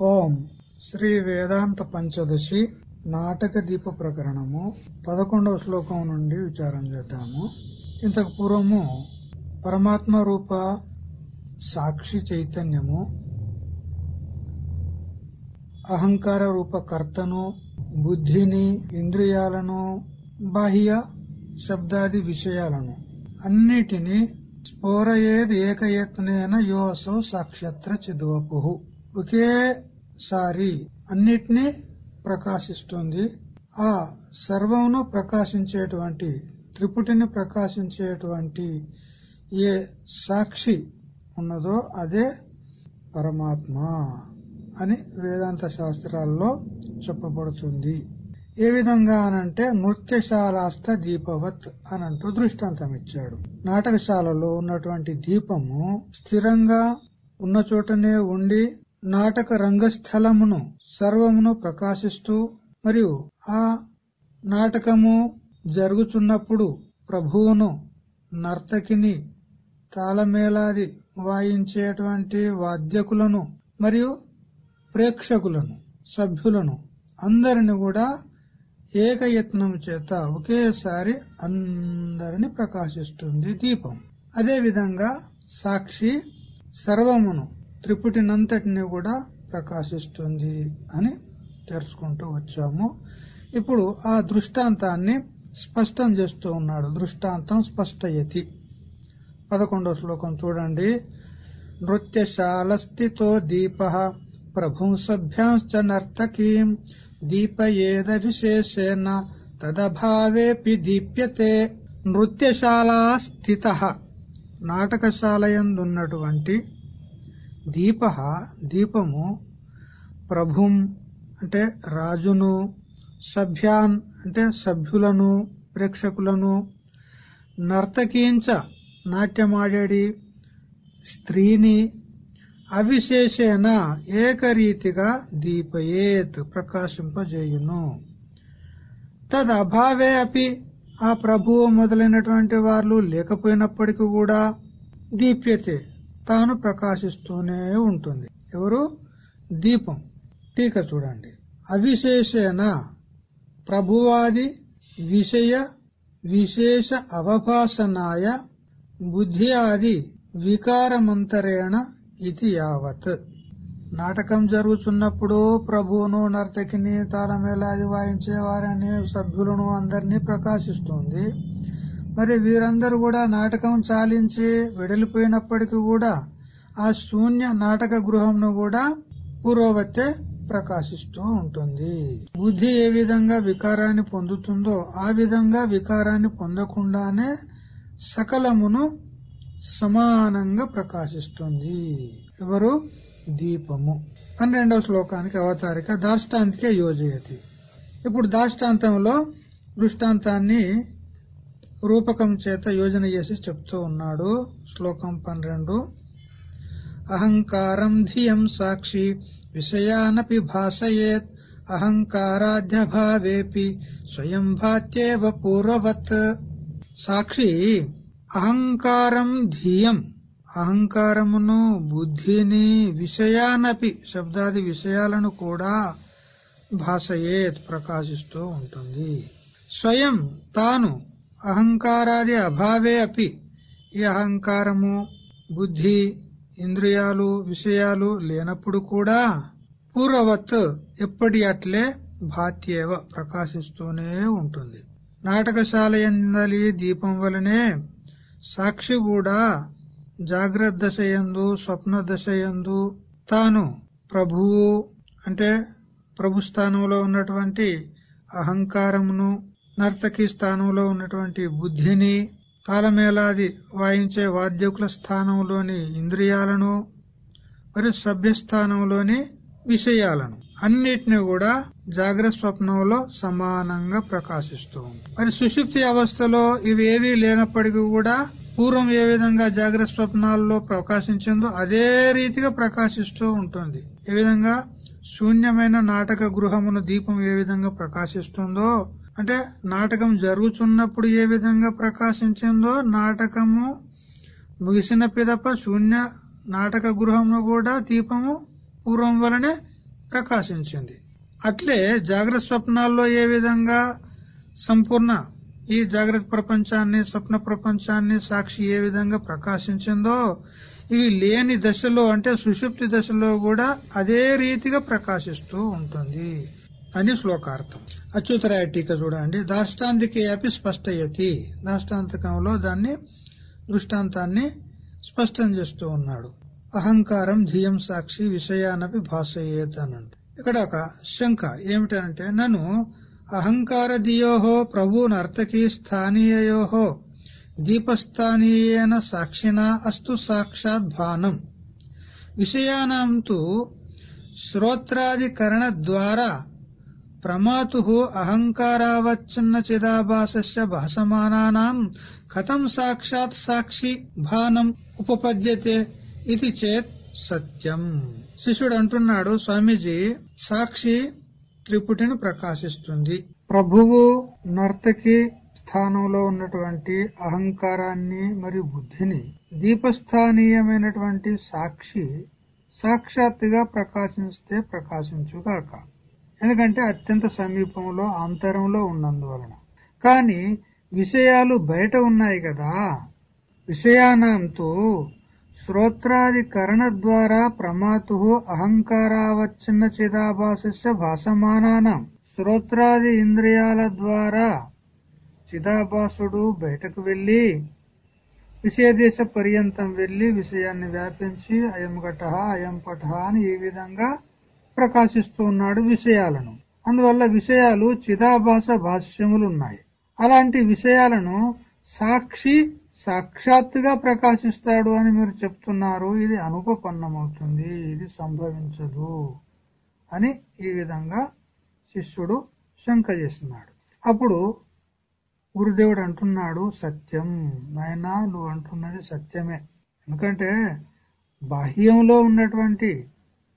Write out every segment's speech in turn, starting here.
ఓం శ్రీ వేదాంత పంచదశి నాటక దీప ప్రకరణము పదకొండవ శ్లోకం నుండి విచారం చేద్దాము. ఇంతకు పూర్వము పరమాత్మ రూప సాక్షి చైతన్యము అహంకార రూప కర్తను బుద్ధిని ఇంద్రియాలను బాహ్య శబ్దాది విషయాలను అన్నిటినీ స్ఫోరయేది ఏకయత్నేన యోసౌ సాక్షత్ర చిద్వపు. ఒకేసారి అన్నిటినీ ప్రకాశిస్తుంది. ఆ సర్వమును ప్రకాశించేటువంటి త్రిపుటిని ప్రకాశించేటువంటి ఏ సాక్షి ఉన్నదో అదే పరమాత్మ అని వేదాంత శాస్త్రాల్లో చెప్పబడుతుంది. ఏ విధంగా అనంటే నృత్యశాలాస్త దీపవత్ అనంటూ దృష్టాంతం ఇచ్చాడు. నాటకశాలలో ఉన్నటువంటి దీపము స్థిరంగా ఉన్న చోటనే ఉండి నాటక రంగస్థలమును సర్వమును ప్రకాశిస్తూ మరియు ఆ నాటకము జరుగుతున్నప్పుడు ప్రభువును నర్తకిని తాళమేళాది వాయించేటువంటి వాద్యకులను మరియు ప్రేక్షకులను సభ్యులను అందరిని కూడా ఏకయత్నం చేత ఒకేసారి అందరిని ప్రకాశిస్తుంది దీపం. అదేవిధంగా సాక్షి సర్వమును త్రిపుటినంతటిని కూడా ప్రకాశిస్తుంది అని తెలుసుకుంటూ వచ్చాము. ఇప్పుడు ఆ దృష్టాంతాన్ని స్పష్టం చేస్తూ ఉన్నాడు. దృష్టాంతం స్పష్టయతి. పదకొండవ శ్లోకం చూడండి. నృత్యశాలస్థితో దీప ప్రభుం సభ్యాంశ్చ నర్తకీం దీపయేద విశేషేణ తదభావేపి దీప్యతే. నృత్యశాలా స్థిత నాటకశాలయందున్నటువంటి దీప దీపము ప్రభుం అంటే రాజును సభ్యాన్ అంటే సభ్యులను ప్రేక్షకులను నర్తకీంచ నాట్యమాడేడి స్త్రీని అవిశేషేణ ఏకరీతిగా దీపయేత్ ప్రకాశింపజేయును. తదభావే అపి ఆ ప్రభువు మొదలైనటువంటి వాళ్ళు లేకపోయినప్పటికీ కూడా దీప్యతే. తాను ప్రకాశిస్తూనే ఉంటుంది. ఎవరు? దీపం. టీక చూడండి. అవిశేషేణ ప్రభువాది విషయ విశేష అవభాసనాయ బుద్ధి వికారమంతరేణ ఇది యావత్. నాటకం జరుగుతున్నప్పుడు ప్రభువును నర్తకిని తాళమేళాది వాయించేవారని సభ్యులను అందరినీ ప్రకాశిస్తుంది. మరి వీరందరూ కూడా నాటకం చాలించి వెడలిపోయినప్పటికీ కూడా ఆ శూన్య నాటక గృహంను కూడా పూర్వవత్తే ప్రకాశిస్తూ ఉంటుంది. బుద్ధి ఏ విధంగా వికారాన్ని పొందుతుందో ఆ విధంగా వికారాన్ని పొందకుండానే సకలమును సమానంగా ప్రకాశిస్తుంది. ఎవరు? దీపము. పన్నెండవ శ్లోకానికి అవతారిక దాష్టాంతికే యోజయతి. ఇప్పుడు దాష్టాంతంలో దృష్టాంతాన్ని రూపకం చేత యోజన చేసి చెప్తూ ఉన్నాడు. శ్లోకం పన్నెండు. అహంకారం ధియం సాక్షి విషయానపి భాషయేత్ అహంకారాధ్య భావేపి స్వయం భాత్యేవ పూర్వవత్. సాక్షి అహంకారం ధియం అహంకారమును బుద్ధిని విషయానపి శబ్దాది విషయాలను కూడా భాషయేత్ ప్రకాశిస్తూ ఉంటుంది. స్వయం తాను అహంకారాది అభావే అపి. ఈ అహంకారము బుద్ధి ఇంద్రియాలు విషయాలు లేనప్పుడు కూడా పూర్వవత్ ఎప్పటి అట్లే భాత్యేవ ప్రకాశిస్తూనే ఉంటుంది. నాటకశాల ఎందలి దీపం వలనే సాక్షి కూడా జాగ్రత్త దశయందు స్వప్న దశయందు తాను ప్రభువు అంటే ప్రభు స్థానంలో ఉన్నటువంటి అహంకారమును నర్తకి స్థానంలో ఉన్నటువంటి బుద్ధిని తాళమేళాది వాయించే వాద్యకుల స్థానంలోని ఇంద్రియాలను మరియు సభ్యస్థానంలోని విషయాలను అన్నిటిని కూడా జాగ్రత్త స్వప్నంలో సమానంగా ప్రకాశిస్తూ మరి సుషుప్తి అవస్థలో ఇవేవీ లేనప్పటికీ కూడా పూర్వం ఏ విధంగా జాగ్రత్త స్వప్నాల్లో ప్రకాశించిందో అదే రీతిగా ప్రకాశిస్తూ ఉంటుంది. ఏ విధంగా శూన్యమైన నాటక గృహమును దీపం ఏ విధంగా ప్రకాశిస్తుందో అంటే నాటకం జరుగుతున్నప్పుడు ఏ విధంగా ప్రకాశించిందో నాటకము ముగిసిన పిదప శూన్య నాటక గృహంలో కూడా దీపము పూర్వం వలనే ప్రకాశించింది. అట్లే జాగ్రత్త స్వప్నాల్లో ఏ విధంగా సంపూర్ణ ఈ జాగ్రత్త ప్రపంచాన్ని స్వప్న ప్రపంచాన్ని సాక్షి ఏ విధంగా ప్రకాశించిందో ఇవి లేని దశలో అంటే సుషుప్తి దశలో కూడా అదే రీతిగా ప్రకాశిస్తూ ఉంటుంది. అని శ్లోకార్థం. అచ్యుతరాయ టీక చూడండి. దాష్టాంతికే అపి స్పష్టయతి. దాష్టాంతకంలో దాన్ని దృష్టాంతాన్ని స్పష్టం చేస్తూ ఉన్నాడు. అహంకారం ధియం సాక్షి విషయానపి భాషయేత్ అనంట. ఇక్కడ ఒక శంక ఏమిటంటే నన్ను అహంకార దియోహో ప్రభు నర్తకి స్థానీయయో దీపస్థానీయేన సాక్షినా అస్తు సాక్షాత్ భానం. విషయానాం తు ద్వారా ప్రమాతు అహంకారావచ్చన్న చిదాభాసస్య భాసమానానాం కథం సాక్షాత్ సాక్షి భానం ఉపపద్యతే ఇది చేత్ సత్యం. శిష్యుడు అంటున్నాడు స్వామీజీ సాక్షి త్రిపుటిని ప్రకాశిస్తుంది. ప్రభువు నర్తకి స్థానంలో ఉన్నటువంటి అహంకారాన్ని మరియు బుద్ధిని దీపస్థానీయమైనటువంటి సాక్షి సాక్షాత్తుగా ప్రకాశిస్తే ప్రకాశించుగాక. ఎందుకంటే అత్యంత సమీపంలో అంతరంలో ఉన్నందువలన. కాని విషయాలు బయట ఉన్నాయి కదా. విషయానంతో శ్రోత్రాధికరణ ద్వారా ప్రమాతు అహంకారావచ్ఛిన్న చిదాభాసస్య భాసమానానం. శ్రోత్రాది ఇంద్రియాల ద్వారా చిదాభాసుడు బయటకు వెళ్ళి విషయదేశ పర్యంతం వెళ్ళి విషయాన్ని వ్యాపించి అయం ఘట అయం పట అని ఈ విధంగా ప్రకాశిస్తూ ఉన్నాడు విషయాలను. అందువల్ల విషయాలు చిదాభాష భాష్యములు ఉన్నాయి అలాంటి విషయాలను సాక్షి సాక్షాత్తుగా ప్రకాశిస్తాడు అని మీరు చెప్తున్నారు. ఇది అనుపపన్నమవుతుంది. ఇది సంభవించదు అని ఈ విధంగా శిష్యుడు శంక చేస్తున్నాడు. అప్పుడు గురుదేవుడు అంటున్నాడు సత్యం. నాయన నువ్వు అంటున్నది సత్యమే. ఎందుకంటే బాహ్యంలో ఉన్నటువంటి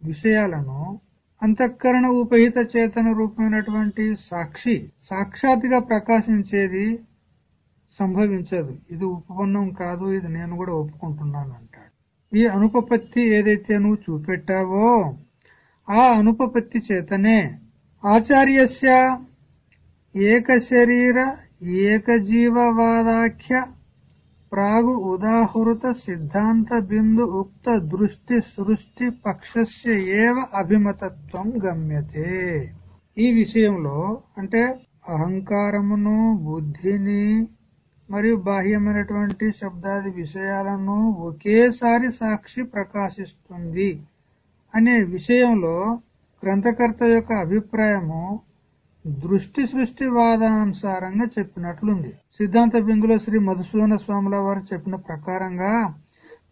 విషయాలను అంతఃకరణ ఉపహిత చేతన రూపమైనటువంటి సాక్షి సాక్షాత్గా ప్రకాశించేది సంభవించదు. ఇది ఉపపన్నం కాదు ఇది నేను కూడా ఒప్పుకుంటున్నాను అంటాడు. ఈ అనుపపత్తి ఏదైతే నువ్వు చూపెట్టావో ఆ అనుపపత్తి చేతనే ఆచార్యస్య ఏక శరీర ఏకజీవవాదాఖ్య ప్రాగు ఉదాహృత సిద్ధాంత బిందు ఉక్త దృష్టి సృష్టి పక్షస్య ఏవ అభిమతత్వం గమ్యతే ఈ విషయంలో అంటే అహంకారమును బుద్ధిని మరియు బాహ్యమైనటువంటి శబ్దాది విషయాలను ఒకేసారి సాక్షి ప్రకాశిస్తుంది అనే విషయంలో గ్రంథకర్త యొక్క అభిప్రాయము దృష్టి సృష్టి వాదానుసారంగా చెప్పినట్లుంది. సిద్ధాంత బిందులో శ్రీ మధుసూదన స్వాముల వారు చెప్పిన ప్రకారంగా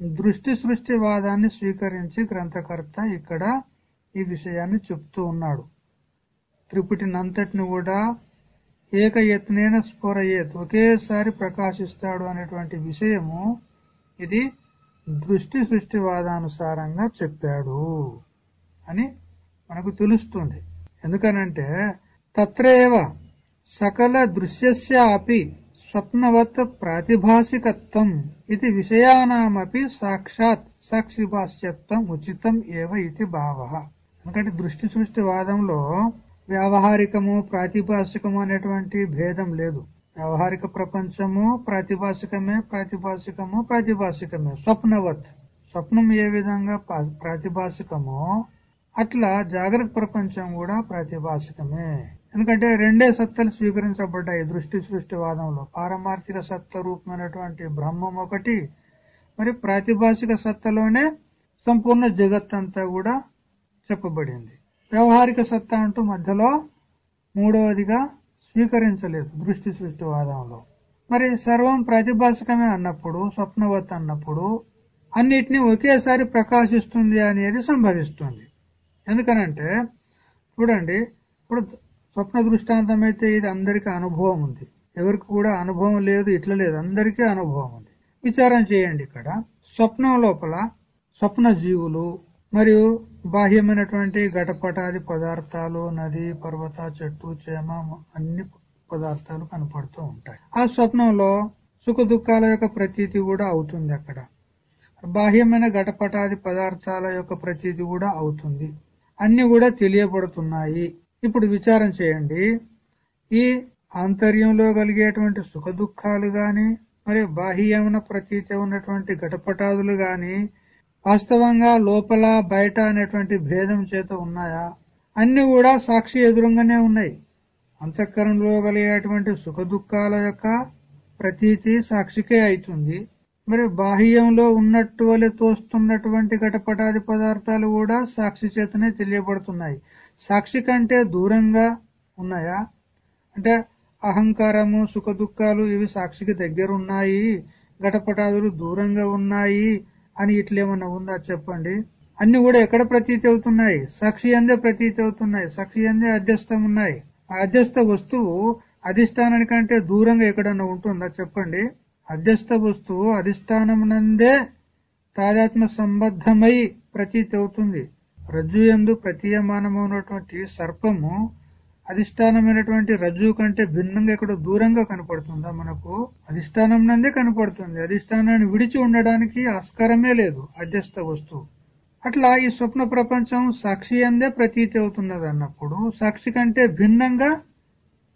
దృష్టి సృష్టి వాదాన్ని స్వీకరించి గ్రంథకర్త ఇక్కడ ఈ విషయాన్ని చెప్తూ ఉన్నాడు. త్రిపుటినంతటిని కూడా ఏక యత్నేన స్ఫురయేత్ ఒకేసారి ప్రకాశిస్తాడు అనేటువంటి విషయము ఇది దృష్టి సృష్టి వాదానుసారంగా చెప్పాడు అని మనకు తెలుస్తుంది. ఎందుకనంటే తత్రేవ సకల దృశ్యస్య స్వప్నవత్ ప్రాతిభాసికత్వం ఇది విషయానామపి సాక్షాత్ సాక్షిభాష్యత్వం ఉచితం ఏవ ఇది భావ. ఎందుకంటే దృష్టి సృష్టి వాదంలో వ్యావహారికము ప్రాతిభాషికము అనేటువంటి భేదం లేదు. వ్యవహారిక ప్రపంచము ప్రాతిభాషికమే ప్రాతిభాషికము ప్రాతిభాషికమే స్వప్నవత్. స్వప్నం ఏ విధంగా ప్రాతిభాషికమో అట్లా జాగ్రత్త ప్రపంచం కూడా ప్రాతిభాషికమే ఎందుకంటే రెండే సత్తలు స్వీకరించబడ్డాయి దృష్టి సృష్టి వాదంలో. పారమార్థిక సత్త రూపమైనటువంటి బ్రహ్మం ఒకటి మరి ప్రాతిభాషిక సత్తలోనే సంపూర్ణ జగత్ అంతా కూడా చెప్పబడింది. వ్యవహారిక సత్తా అంటూ మధ్యలో మూడవదిగా స్వీకరించలేదు దృష్టి సృష్టి వాదంలో. మరి సర్వం ప్రాతిభాషికమే అన్నప్పుడు స్వప్నవత్ అన్నప్పుడు అన్నిటినీ ఒకేసారి ప్రకాశిస్తుంది అనేది సంభవిస్తుంది. ఎందుకనంటే చూడండి ఇప్పుడు స్వప్న దృష్టాంతం అయితే ఇది అందరికీ అనుభవం ఉంది. ఎవరికి కూడా అనుభవం లేదు ఇట్లా లేదు. అందరికీ అనుభవం ఉంది. విచారం చేయండి ఇక్కడ. స్వప్నం లోపల స్వప్న జీవులు మరియు బాహ్యమైనటువంటి ఘటపటాది పదార్థాలు నది పర్వత చెట్టు చేమ అన్ని పదార్థాలు కనపడుతూ ఉంటాయి. ఆ స్వప్నంలో సుఖ దుఃఖాల యొక్క ప్రతీతి కూడా అవుతుంది అక్కడ. బాహ్యమైన ఘటపటాది పదార్థాల యొక్క ప్రతీతి కూడా అవుతుంది. అన్ని కూడా తెలియబడుతున్నాయి. ఇప్పుడు విచారం చేయండి. ఈ ఆంతర్యంలో కలిగేటువంటి సుఖ దుఃఖాలు గాని మరి బాహ్యమున ప్రతీతి ఉన్నటువంటి ఘటపటాదులు గాని వాస్తవంగా లోపల బయట అనేటువంటి భేదం చేత ఉన్నాయా? అన్ని కూడా సాక్షి ఎదురుగానే ఉన్నాయి. అంతఃకరణలో కలిగేటువంటి సుఖ దుఃఖాల యొక్క ప్రతీతి సాక్షికే అవుతుంది. మరి బాహ్యంలో ఉన్నట్టు వలె తోస్తున్నటువంటి ఘటపటాది పదార్థాలు కూడా సాక్షి చేతనే తెలియబడుతున్నాయి. సాక్షి కంటే దూరంగా ఉన్నాయా? అంటే అహంకారము సుఖ దుఃఖాలు ఇవి సాక్షికి దగ్గర ఉన్నాయి ఘటపటాదులు దూరంగా ఉన్నాయి అని ఇట్లేమన్నా ఉందా చెప్పండి? అన్ని కూడా ఎక్కడ ప్రతీతి అవుతున్నాయి? సాక్షి అందే ప్రతీతి అవుతున్నాయి. సాక్షి అందే అధ్యస్థం ఉన్నాయి. ఆ అధ్యస్థ వస్తువు అధిష్టానానికంటే దూరంగా ఎక్కడన్నా ఉంటుందా చెప్పండి? అధ్యస్థ వస్తువు అధిష్టానం నందే తాదాత్మ సంబద్ధమై ప్రతీతి అవుతుంది. రజ్జు ఎందు ప్రతీయమానమైనటువంటి సర్పము అధిష్టానమైనటువంటి రజ్జు కంటే భిన్నంగా ఇక్కడ దూరంగా కనపడుతుందా మనకు? అధిష్టానం నందే కనపడుతుంది. అధిష్టానాన్ని విడిచి ఉండడానికి ఆస్కారమే లేదు. అధ్యస్థ వస్తువు. అట్లా ఈ స్వప్న ప్రపంచం సాక్షి అందే ప్రతీతి అవుతున్నది అన్నప్పుడు సాక్షి కంటే భిన్నంగా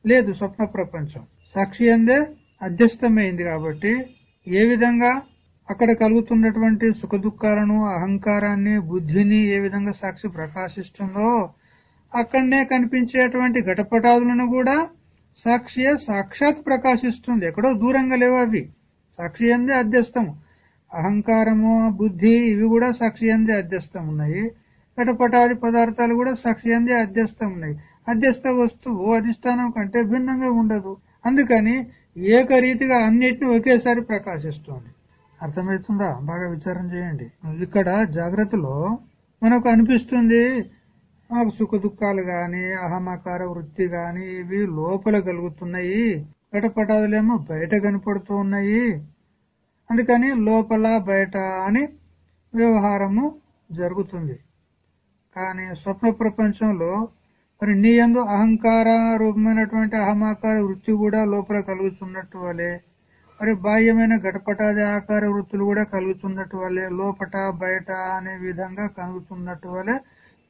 లేదు స్వప్న ప్రపంచం. సాక్షి అందే అధ్యస్థమైంది కాబట్టి ఏ విధంగా అక్కడ కలుగుతున్నటువంటి సుఖ దుఃఖాలను అహంకారాన్ని బుద్ధిని ఏ విధంగా సాక్షి ప్రకాశిస్తుందో అక్కడనే కనిపించేటువంటి ఘటపటాదులను కూడా సాక్షియే సాక్షాత్ ప్రకాశిస్తుంది. ఎక్కడో దూరంగా లేవు అవి. సాక్షి అందే అధ్యస్థము అహంకారము బుద్ధి ఇవి కూడా సాక్షి అందే అధ్యస్థం ఉన్నాయి. ఘటపటాది పదార్థాలు కూడా సాక్షి అందే అధ్యస్థం ఉన్నాయి. అధ్యస్థ వస్తువు అధిష్టానం కంటే భిన్నంగా ఉండదు. అందుకని ఏకరీతిగా అన్నిటిని ఒకేసారి ప్రకాశిస్తుంది. అర్థమవుతుందా? బాగా విచారం చేయండి. ఇక్కడ జాగ్రత్తలో మనకు అనిపిస్తుంది మాకు సుఖ దుఃఖాలు గాని అహమకార వృత్తి గాని ఇవి లోపల కలుగుతున్నాయి. ఘటపటాదులేమో బయట కనపడుతూ ఉన్నాయి. అందుకని లోపల బయట అని వ్యవహారము జరుగుతుంది. కానీ స్వప్న ప్రపంచంలో మరి నీ యందు అహంకార రూపమైనటువంటి అహమాకార వృత్తి కూడా లోపల కలుగుతున్నట్టు వలె మరి బాహ్యమైన ఘటపటాది ఆకార వృత్తులు కూడా కలుగుతున్నట్టు వలె లోపట బయట అనే విధంగా కలుగుతున్నట్టు వలె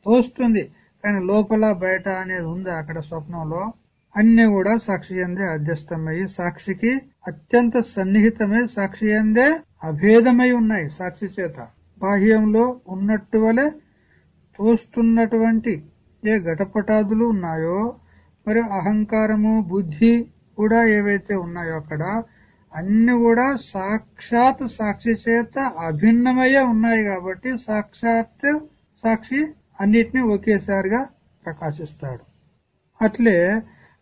తోస్తుంది. కానీ లోపల బయట అనేది ఉంది అక్కడ స్వప్నంలో. అన్ని కూడా సాక్షి అందే అధ్యస్థమయ్యి సాక్షికి అత్యంత సన్నిహితమై సాక్షి అందే అభేదమై ఉన్నాయి సాక్షి చేత. బాహ్యంలో ఉన్నట్టు వలె తోస్తున్నటువంటి ఏ ఘటపటాదులు ఉన్నాయో మరి అహంకారము బుద్ధి కూడా ఏవైతే ఉన్నాయో అక్కడ అన్ని కూడా సాక్షాత్ సాక్షి చేత అభిన్నమయ్యే ఉన్నాయి కాబట్టి సాక్షాత్ సాక్షి అన్నిటినీ ఒకేసారిగా ప్రకాశిస్తాడు. అట్లే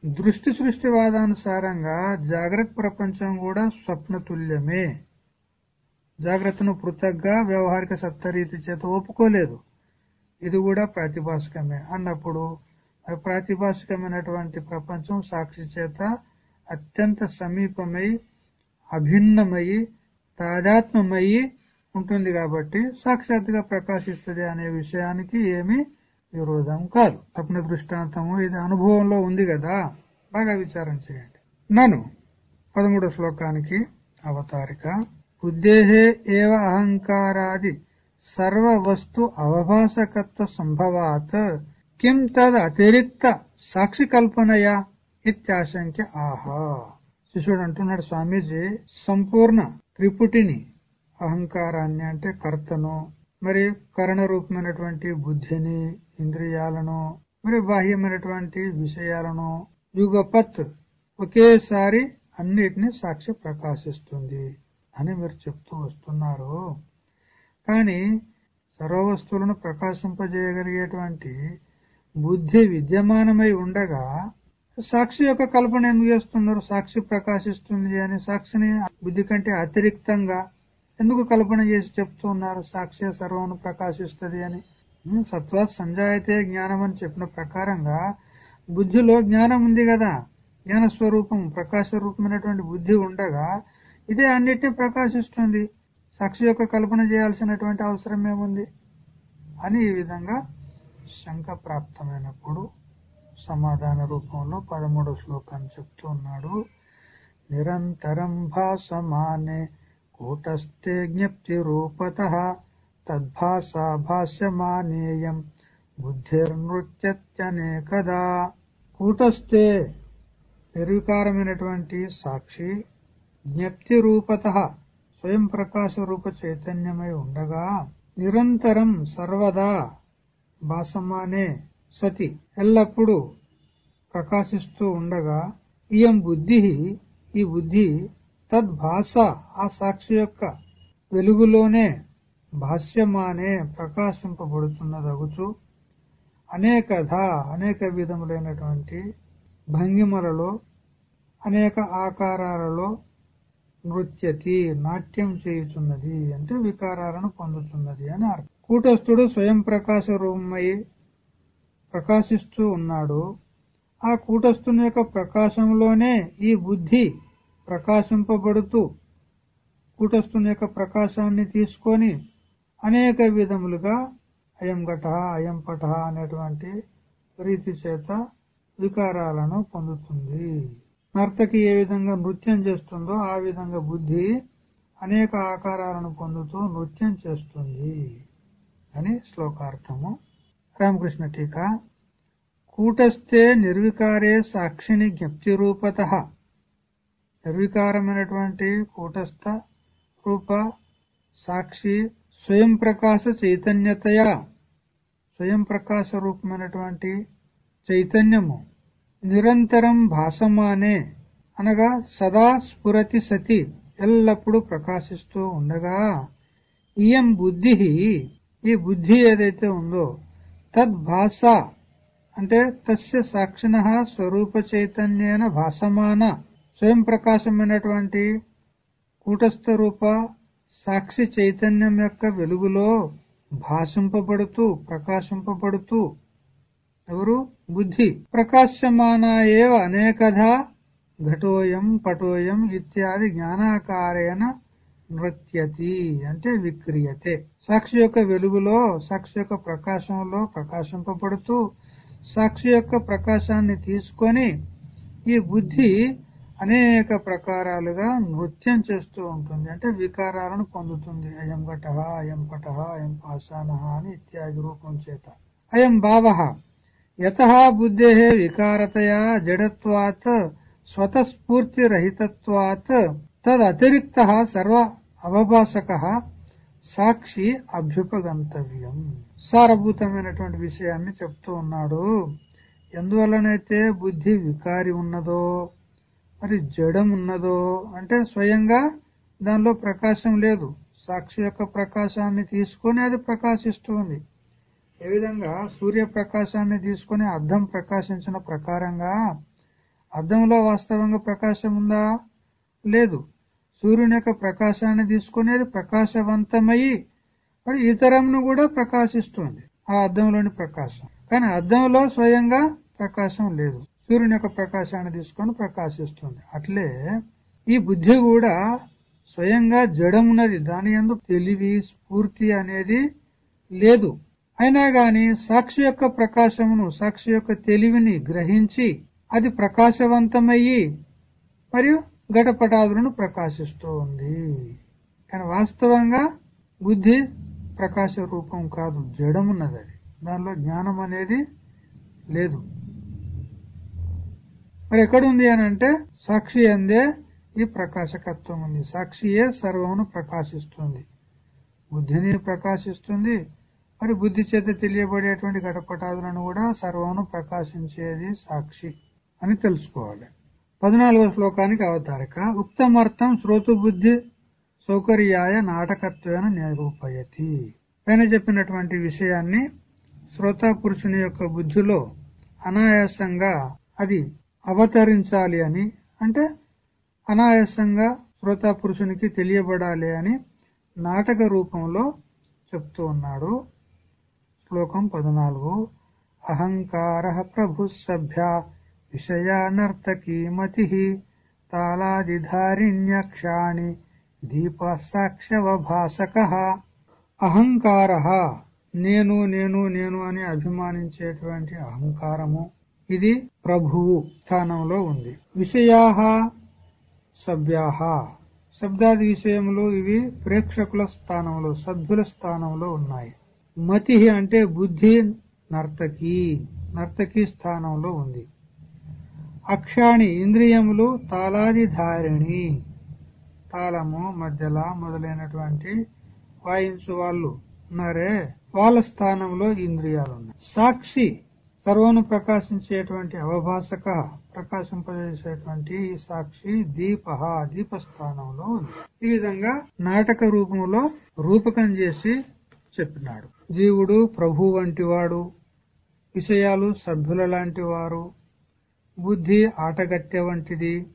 దృష్టి సృష్టి వాదానుసారంగా జాగ్రత్త ప్రపంచం కూడా స్వప్నతుల్యమే జాగ్రత్తను పృథగ్గా వ్యవహారిక సప్తరీతి చేత ఒప్పుకోలేదు. ఇది కూడా ప్రాతిభాషికమే అన్నప్పుడు మరి ప్రాతిభాషికమైనటువంటి ప్రపంచం సాక్షి చేత అత్యంత సమీపమై అభిన్నమయ్యి తాదాత్మమయ్యి ఉంటుంది కాబట్టి సాక్షాత్గా ప్రకాశిస్తుంది అనే విషయానికి ఏమి విరోధం కాదు. తప్పిన దృష్టాంతము ఇది అనుభవంలో ఉంది కదా? బాగా విచారం చేయండి. నను పదమూడో శ్లోకానికి అవతారిక. బుద్ధేహే ఏవ అహంకారాది సర్వ వస్తు అవభాసకత్వ సంభవాత్ కిం తద్ అతిరిక్త సాక్షి కల్పనయా ఇత్యాశంక్య ఆహా. శిష్యుడు అంటున్నాడు స్వామీజీ సంపూర్ణ త్రిపుటిని అహంకారాన్ని అంటే కర్తను మరి కరణ రూపమైనటువంటి బుద్ధిని ఇంద్రియాలను మరి బాహ్యమైనటువంటి విషయాలను యుగపత్ ఒకేసారి అన్నిటిని సాక్షి ప్రకాశిస్తుంది అని మీరు చెప్తూ వస్తున్నారు. కానీ సర్వ వస్తువులను ప్రకాశింపజేయగలిగేటువంటి బుద్ధి విద్యమానమై ఉండగా సాక్షి యొక్క కల్పన ఎందుకు చేస్తున్నారు? సాక్షి ప్రకాశిస్తుంది అని సాక్షిని బుద్ధి కంటే అతిరిక్తంగా ఎందుకు కల్పన చేసి చెప్తున్నారు? సాక్షి సర్వను ప్రకాశిస్తుంది అని. సత్వ సంజాయితే జ్ఞానం అని చెప్పిన ప్రకారంగా బుద్ధిలో జ్ఞానం ఉంది కదా. జ్ఞాన స్వరూపం ప్రకాశ రూపమైనటువంటి బుద్ధి ఉండగా ఇదే అన్నిటిని ప్రకాశిస్తుంది. సాక్షి యొక్క కల్పన చేయాల్సినటువంటి అవసరం ఏముంది? అని ఈ విధంగా శంక ప్రాప్తమైనప్పుడు సమాధాన రూపంలో పదమూడో శ్లోకాన్ని చెప్తూ ఉన్నాడు. నిరంతరం భాసమానే కూటస్థే జ్ఞప్తి రూపత తద్భాషా భాష్యమానేయం బుద్ధిర్నృత్యత్యనేకదా. కూటస్థే నిర్వికారమైనటువంటి సాక్షి జ్ఞప్తి రూపత స్వయం ప్రకాశ రూప చైతన్యమై ఉండగా నిరంతరం సర్వదా భాసమానే సతి ఎల్లప్పుడూ ప్రకాశిస్తూ ఉండగా ఇయం బుద్ధి ఈ బుద్ధి తద్భాష ఆ సాక్షి యొక్క వెలుగులోనే భాష్యమానే ప్రకాశింపబడుతున్నదగుచు. అనేకధ అనేక విధములైనటువంటి భంగిమలలో అనేక ఆకారాలలో నృత్యతి నాట్యం చేయుచున్నది అంటే వికారాలను పొందుతున్నది అని అర్థం. కూటస్థుడు స్వయం ప్రకాశ రూపమై ప్రకాశిస్తూ ఉన్నాడు. ఆ కూటస్థుని యొక్క ప్రకాశంలోనే ఈ బుద్ధి ప్రకాశింపబడుతూ కూటస్థుని యొక్క ప్రకాశాన్ని తీసుకొని అనేక విధములుగా అయం ఘట అయం పట అనేటువంటి రీతి చేత వికారాలను పొందుతుంది. నర్తకి ఏ విధంగా నృత్యం చేస్తుందో ఆ విధంగా బుద్ధి అనేక ఆకారాలను పొందుతూ నృత్యం చేస్తుంది అని శ్లోకార్థము రామకృష్ణ టీకా. కూటస్థే నిర్వికారే సాక్షిని జ్ఞప్తి రూపత నిర్వికారమైనటువంటి కూటస్థ రూప సాక్షి స్వయం ప్రకాశ చైతన్యతయా. స్వయం ప్రకాశ రూపమైనటువంటి చైతన్యము నిరంతరం భాసమానే. అనగా సదా స్ఫురతి సతి ఎల్లప్పుడూ ప్రకాశిస్తూ ఉండగా. ఇయం బుద్ధి. ఈ బుద్ధి ఏదైతే ఉందో తద్భాష అంటే తస్య సాక్షిణ స్వరూప చైతన్యేన భాసమాన స్వయం ప్రకాశమైనటువంటి కూటస్థ రూప సాక్షి చైతన్యం యొక్క వెలుగులో భాషింపబడుతూ ప్రకాశింపబడుతూ ఎవరు? బుద్ధి. ప్రకాశమాన ఏవ అనేకధ ఘటోయం పటోయం ఇత్యాది జ్ఞానాకారేణ నృత్యతి అంటే విక్రియతే. సాక్షి యొక్క వెలుగులో సాక్షి యొక్క ప్రకాశంలో ప్రకాశింపబడుతూ సాక్షి యొక్క ప్రకాశాన్ని తీసుకొని ఈ బుద్ధి అనేక ప్రకారాలుగా నృత్యం చేస్తూ ఉంటుంది. అంటే వికారాలను పొందుతుంది. అయం ఘట అయం పట అయం పాషాణ అని ఇత్యాది రూపం చేత. అయం భావ. యత బుద్ధే వికారతయా జడత్వాత్ స్వతస్ఫూర్తిరహితత్వాత్ తదతిరిక్త సర్వ అవభాషక సాక్షి అభ్యుపగంతవ్యం. సారభూతమైనటువంటి విషయాన్ని చెప్తూ ఉన్నాడు. ఎందువల్లనైతే బుద్ధి వికారి ఉన్నదో మరి జడం ఉన్నదో అంటే స్వయంగా దానిలో ప్రకాశం లేదు. సాక్షి యొక్క ప్రకాశాన్ని తీసుకొని అది ప్రకాశిస్తుంది. ఏ విధంగా? సూర్య ప్రకాశాన్ని తీసుకొని అద్దం ప్రకాశించిన ప్రకారంగా అద్దంలో వాస్తవంగా ప్రకాశం ఉందా? లేదు. సూర్యుని యొక్క ప్రకాశాన్ని తీసుకునేది ప్రకాశవంతమయ్యి మరి ఇతరంను కూడా ప్రకాశిస్తుంది. ఆ అద్దంలోని ప్రకాశం. కానీ అద్దంలో స్వయంగా ప్రకాశం లేదు. సూర్యుని యొక్క ప్రకాశాన్ని తీసుకొని ప్రకాశిస్తుంది. అట్లే ఈ బుద్ధి కూడా స్వయంగా జడమున్నది. దాని ఎందు తెలివి స్ఫూర్తి అనేది లేదు. అయినా గాని సాక్షి యొక్క ప్రకాశమును సాక్షి యొక్క తెలివిని గ్రహించి అది ప్రకాశవంతమయ్యి మరియు ఘటపటాదులను ప్రకాశిస్తూ ఉంది. కానీ వాస్తవంగా బుద్ధి ప్రకాశ రూపం కాదు జడమున్నది అది. దానిలో జ్ఞానం అనేది లేదు. మరి ఎక్కడుంది అని అంటే సాక్షి అందే ఈ ప్రకాశకత్వం ఉంది. సాక్షియే సర్వమును ప్రకాశిస్తుంది. బుద్ధిని ప్రకాశిస్తుంది. మరి బుద్ధి చేత తెలియబడేటువంటి ఘటపటాదులను కూడా సర్వమును ప్రకాశించేది సాక్షి అని తెలుసుకోవాలి. పద్నాలుగో శ్లోకానికి అవతారిక. ఉక్తమర్థం శ్రోతుబుద్ధి సౌకర్యాయ నాటకత్వేన నిరూపయతి పైన చెప్పినటువంటి విషయాన్ని శ్రోత పురుషుని యొక్క బుద్ధిలో అనాయాసంగా అది అవతరించాలి అని అంటే అనాయాసంగా శ్రోత పురుషునికి తెలియబడాలి అని నాటక రూపంలో చెప్తూ ఉన్నాడు. శ్లోకం పద్నాలుగు. అహంకార ప్రభు సభ్య విషయానర్తకీ మతి తాళాదిధారిణ్యక్షాణి దీప సాక్ష్యవభాసక అహంకార నేను నేను నేను అని అభిమానించేటువంటి అహంకారము ఇది ప్రభువు స్థానంలో ఉంది. విషయా సభ్యాహ శబ్దాది విషయములు ఇవి ప్రేక్షకుల స్థానంలో సభ్యుల స్థానంలో ఉన్నాయి. మతి అంటే బుద్ధి నర్తకి నర్తకి స్థానంలో ఉంది. అక్షాణి ఇంద్రియములు తాళాది ధారిణి. తాళము మధ్యల మొదలైనటువంటి వాయించు వాళ్ళు ఉన్నారే వాళ్ళ స్థానంలో ఇంద్రియాలు ఉన్నాయి సాక్షి సర్వను ప్రకాశించేటువంటి అవభాసక ప్రకాశింపజేసేటువంటి ఈ సాక్షి దీప దీపస్థానంలో ఉంది. ఈ విధంగా నాటక రూపంలో రూపకం చేసి చెప్పినాడు. జీవుడు ప్రభు వంటి వాడు విషయాలు సభ్యుల లాంటి వారు బుద్ధి ఆటగత్తె వంటిది.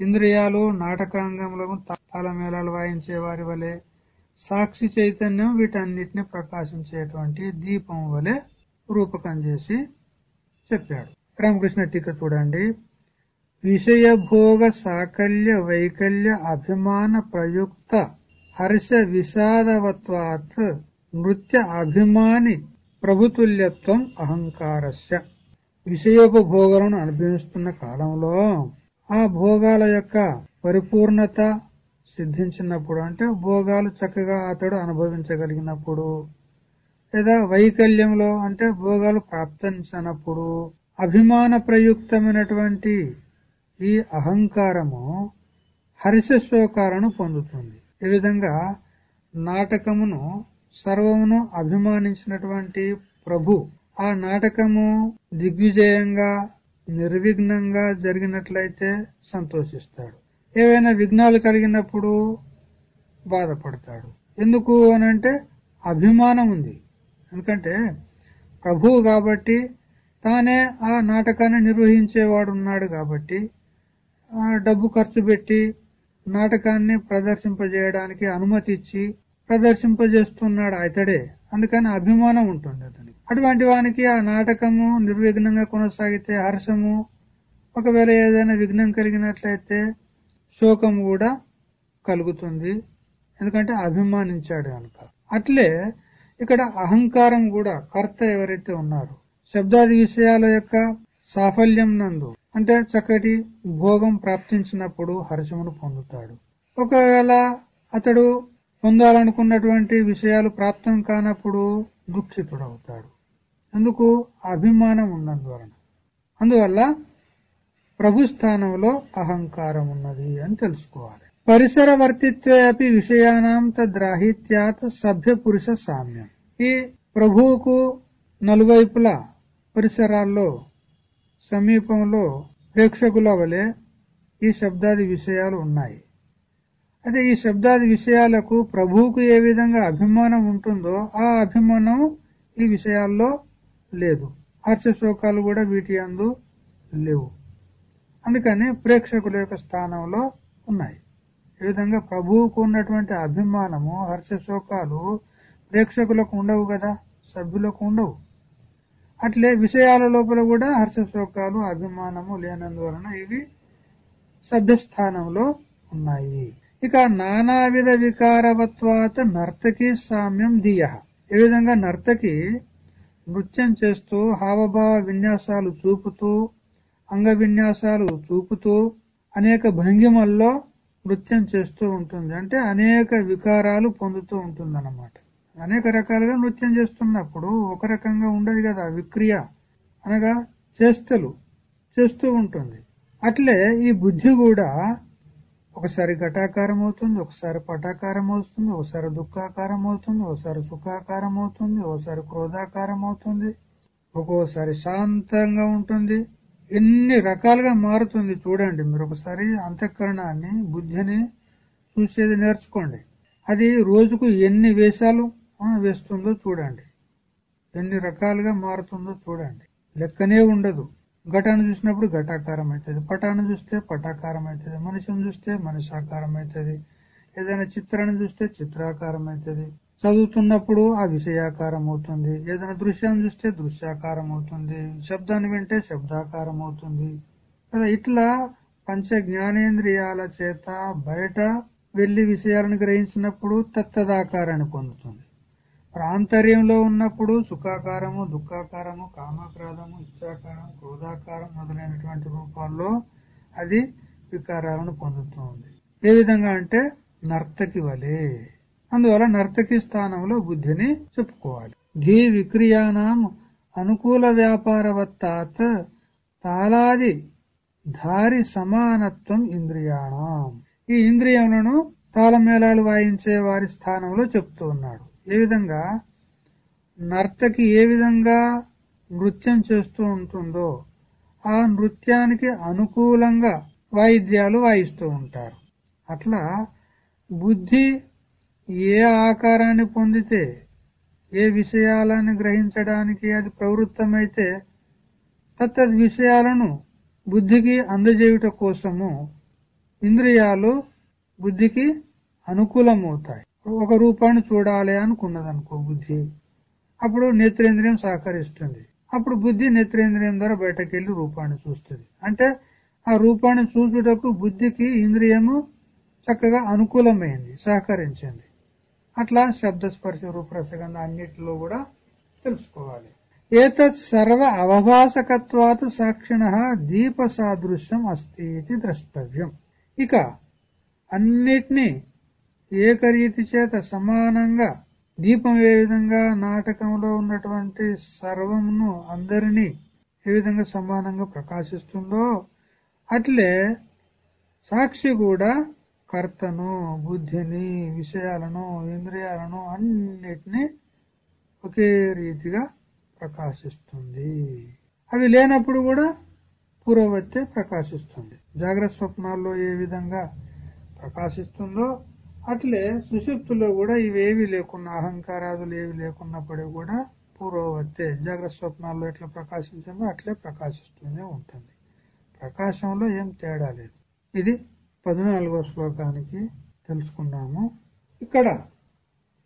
ఇంద్రియాలు నాటకాంగంలో తాళమేళాలు వాయించే వారి వలె సాక్షి చైతన్యం వీటన్నిటిని ప్రకాశించేటువంటి దీపం వలె రూపకం చేసి చెప్పాడు. రామకృష్ణ టీక చూడండి. విషయ భోగ సాకల్య వైకల్య అభిమాన ప్రయుక్త హర్ష విషాదవత్వాత్ నృత్య అభిమాని ప్రభుతుల్యత్వం అహంకారస్య. విషయోపభోగాలను అనుభవిస్తున్న కాలంలో ఆ భోగాల యొక్క పరిపూర్ణత సిద్ధించినప్పుడు అంటే భోగాలు చక్కగా అతడు అనుభవించగలిగినప్పుడు లేదా వైకల్యంలో అంటే భోగాలు ప్రాప్తించినప్పుడు అభిమాన ప్రయుక్తమైనటువంటి ఈ అహంకారము హర్షశోకాలను పొందుతుంది. ఈ విధంగా నాటకమును సర్వమును అభిమానించినటువంటి ప్రభు ఆ నాటకము దిగ్విజయంగా నిర్విఘ్నంగా జరిగినట్లయితే సంతోషిస్తాడు. ఏవైనా విఘ్నాలు కలిగినప్పుడు బాధపడతాడు. ఎందుకు అనంటే అభిమానం ఉంది. ఎందుకంటే ప్రభువు కాబట్టి తానే ఆ నాటకాన్ని నిర్వహించేవాడు ఉన్నాడు కాబట్టి డబ్బు ఖర్చు పెట్టి నాటకాన్ని ప్రదర్శింపజేయడానికి అనుమతి ఇచ్చి ప్రదర్శింపజేస్తున్నాడు అతడే. అందుకని అభిమానం ఉంటుంది అతను అటువంటి వానికి ఆ నాటకము నిర్విఘ్నంగా కొనసాగితే హర్షము ఒకవేళ ఏదైనా విఘ్నం కలిగినట్లయితే శోకం కూడా కలుగుతుంది. ఎందుకంటే అభిమానించాడు కనుక. అట్లే ఇక్కడ అహంకారం కూడా కర్త ఎవరైతే ఉన్నారో శబ్దాది విషయాల యొక్క సాఫల్యం నందు అంటే చక్కటి భోగం ప్రాప్తించినప్పుడు హర్షమును పొందుతాడు. ఒకవేళ అతడు పొందాలనుకున్నటువంటి విషయాలు ప్రాప్తం కానప్పుడు దుఃఖితుడవుతాడు. అందుకు అభిమానం ఉన్నందువలన. అందువల్ల ప్రభు స్థానంలో అహంకారం ఉన్నది అని తెలుసుకోవాలి. పరిసర వర్తిత్వే అపి విషయానాం తద్రాహిత్యాత్ సభ్య పురుష సామ్యం. ఈ ప్రభువుకు నలువైపులా పరిసరాల్లో సమీపంలో ప్రేక్షకుల వలె ఈ శబ్దాది విషయాలు ఉన్నాయి. అయితే ఈ శబ్దాది విషయాలకు ప్రభువుకు ఏ విధంగా అభిమానం ఉంటుందో ఆ అభిమానం ఈ విషయాల్లో లేదు. హర్షశోకాలు కూడా వీటి అందు లేవు. అందుకని ప్రేక్షకుల యొక్క స్థానంలో ఉన్నాయి. ఈ విధంగా ప్రభువుకు ఉన్నటువంటి అభిమానము హర్షశోకాలు ప్రేక్షకులకు ఉండవు కదా సభ్యులకు ఉండవు. అట్లే విషయాల లోపల కూడా హర్షశోకాలు అభిమానము లేనందువలన ఇవి సభ్యస్థానంలో ఉన్నాయి. ఇక నానావిధ వికారవత్వాత నర్తకి సామ్యం దియ ఈ విధంగా నర్తకి నృత్యం చేస్తూ హావభావ విన్యాసాలు చూపుతూ అంగ విన్యాసాలు చూపుతూ అనేక భంగిమల్లో నృత్యం చేస్తూ ఉంటుంది. అంటే అనేక వికారాలు పొందుతూ ఉంటుంది అన్నమాట అనేక రకాలుగా నృత్యం చేస్తున్నప్పుడు ఒక రకంగా ఉండదు కదా విక్రియ. అనగా చేష్టలు చేస్తూ ఉంటుంది. అట్లే ఈ బుద్ధి కూడా ఒకసారి ఘటాకారం అవుతుంది ఒకసారి పటాకారం అవుతుంది ఒకసారి దుఃఖాకారం అవుతుంది ఒకసారి సుఖాకారం అవుతుంది ఒకసారి క్రోధాకారం అవుతుంది ఒక్కోసారి శాంతంగా ఉంటుంది ఎన్ని రకాలుగా మారుతుంది చూడండి. మీరు ఒకసారి అంతఃకరణాన్ని బుద్ధిని చూసేది నేర్చుకోండి. అది రోజుకు ఎన్ని వేషాలు వేస్తుందో చూడండి. ఎన్ని రకాలుగా మారుతుందో చూడండి. లెక్కనే ఉండదు. ఘటాన్ని చూసినప్పుడు ఘటాకారం అవుతుంది. పటాన్ని చూస్తే పటాకారం అవుతుంది. మనిషిని చూస్తే మనిషాకారం అవుతుంది. ఏదైనా చిత్రాన్ని చూస్తే చిత్రాకారం అవుతుంది. చదువుతున్నప్పుడు ఆ విషయాకారం అవుతుంది. ఏదైనా దృశ్యాన్ని చూస్తే దృశ్యాకారం అవుతుంది. శబ్దాన్ని వింటే శబ్దాకారం అవుతుంది. కదా ఇట్లా పంచ జ్ఞానేంద్రియాల చేత బయట వెళ్ళి విషయాలను గ్రహించినప్పుడు తత్తదాకారాన్ని పొందుతుంది. ప్రాంతర్యంలో ఉన్నప్పుడు సుఖాకారము దుఃఖాకారము కామాక్రాదము ఇచ్చాకారం క్రోధాకారం మొదలైనటువంటి రూపాల్లో అది వికారాలను పొందుతుంది. ఏ విధంగా అంటే నర్తకి వలె. అందువల్ల నర్తకి స్థానంలో బుద్ధిని చెప్పుకోవాలి. ఘీ విక్రియానాం అనుకూల వ్యాపారవత్తాత్ తాళాది ధారి సమానత్వం ఇంద్రియాణం. ఈ ఇంద్రియములను తాళమేళాలు వాయించే వారి స్థానంలో చెప్తూ ఉన్నాడు. విధంగా? నర్తకి ఏ విధంగా నృత్యం చేస్తూ ఉంటుందో ఆ నృత్యానికి అనుకూలంగా వాయిద్యాలు వాయిస్తూ ఉంటారు. అట్లా బుద్ధి ఏ ఆకారాన్ని పొందితే ఏ విషయాలను గ్రహించడానికి అది ప్రవృత్తమైతే తత్తద్ విషయాలను బుద్ధికి అందజేయుట కోసము ఇంద్రియాలు బుద్ధికి అనుకూలమవుతాయి. ఒక రూపాన్ని చూడాలి అనుకున్నది అనుకో బుద్ధి. అప్పుడు నేత్రేంద్రియం సహకరిస్తుంది. అప్పుడు బుద్ధి నేత్రేంద్రియం ద్వారా బయటకు వెళ్ళి రూపాన్ని చూస్తుంది. అంటే ఆ రూపాన్ని చూచుటకు బుద్ధికి ఇంద్రియము చక్కగా అనుకూలమైంది సహకరించింది. అట్లా శబ్ద స్పర్శ రూపరసగంధ అన్నిటిలో కూడా తెలుసుకోవాలి. ఏతత్ సర్వ అవభాసకత్వాత సాక్షిణ దీప సాదృశ్యం అస్తి ఇది ద్రష్టవ్యం. ఇక అన్నిటినీ ఏకరీతి చేత సమానంగా దీపం ఏ విధంగా నాటకంలో ఉన్నటువంటి సర్వమును అందరినీ ఏ విధంగా సమానంగా ప్రకాశిస్తుందో అట్లే సాక్షి కూడా కర్తను బుద్ధిని విషయాలను ఇంద్రియాలను అన్నిటినీ ఒకే రీతిగా ప్రకాశిస్తుంది. అవి లేనప్పుడు కూడా పూర్వవత్తే ప్రకాశిస్తుంది. జాగ్రత్త స్వప్నాల్లో ఏ విధంగా ప్రకాశిస్తుందో అట్లే సుషుప్తిలో కూడా ఇవేవి లేకున్నా అహంకారాదులు ఏవి లేకున్నప్పుడు కూడా పూర్వవత్తే జాగ్రత్త స్వప్నాల్లో ఎట్లా ప్రకాశించిందో అట్లే ప్రకాశిస్తూనే ఉంటుంది. ప్రకాశంలో ఏం తేడా లేదు. ఇది పద్నాలుగో శ్లోకానికి తెలుసుకున్నాము. ఇక్కడ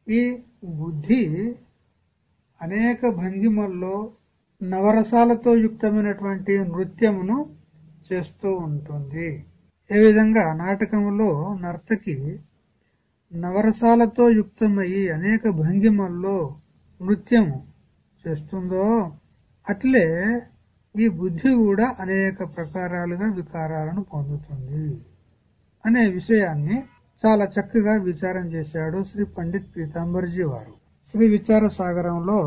ఈ బుద్ధి అనేక భంగిమల్లో నవరసాలతో యుక్తమైనటువంటి నృత్యమును చేస్తూ ఉంటుంది. ఏ విధంగా? నాటకంలో నర్తకి నవరసాలతో యుక్తమయ్యి అనేక భంగిమల్లో నృత్యం చేస్తుందో అట్లే ఈ బుద్ధి కూడా అనేక ప్రకారాలుగా వికారాలను పొందుతుంది అనే విషయాన్ని చాలా చక్కగా విచారం చేశాడు శ్రీ పండిత్ పీతాంబర్జీ వారు. శ్రీ విచార సాగరంలో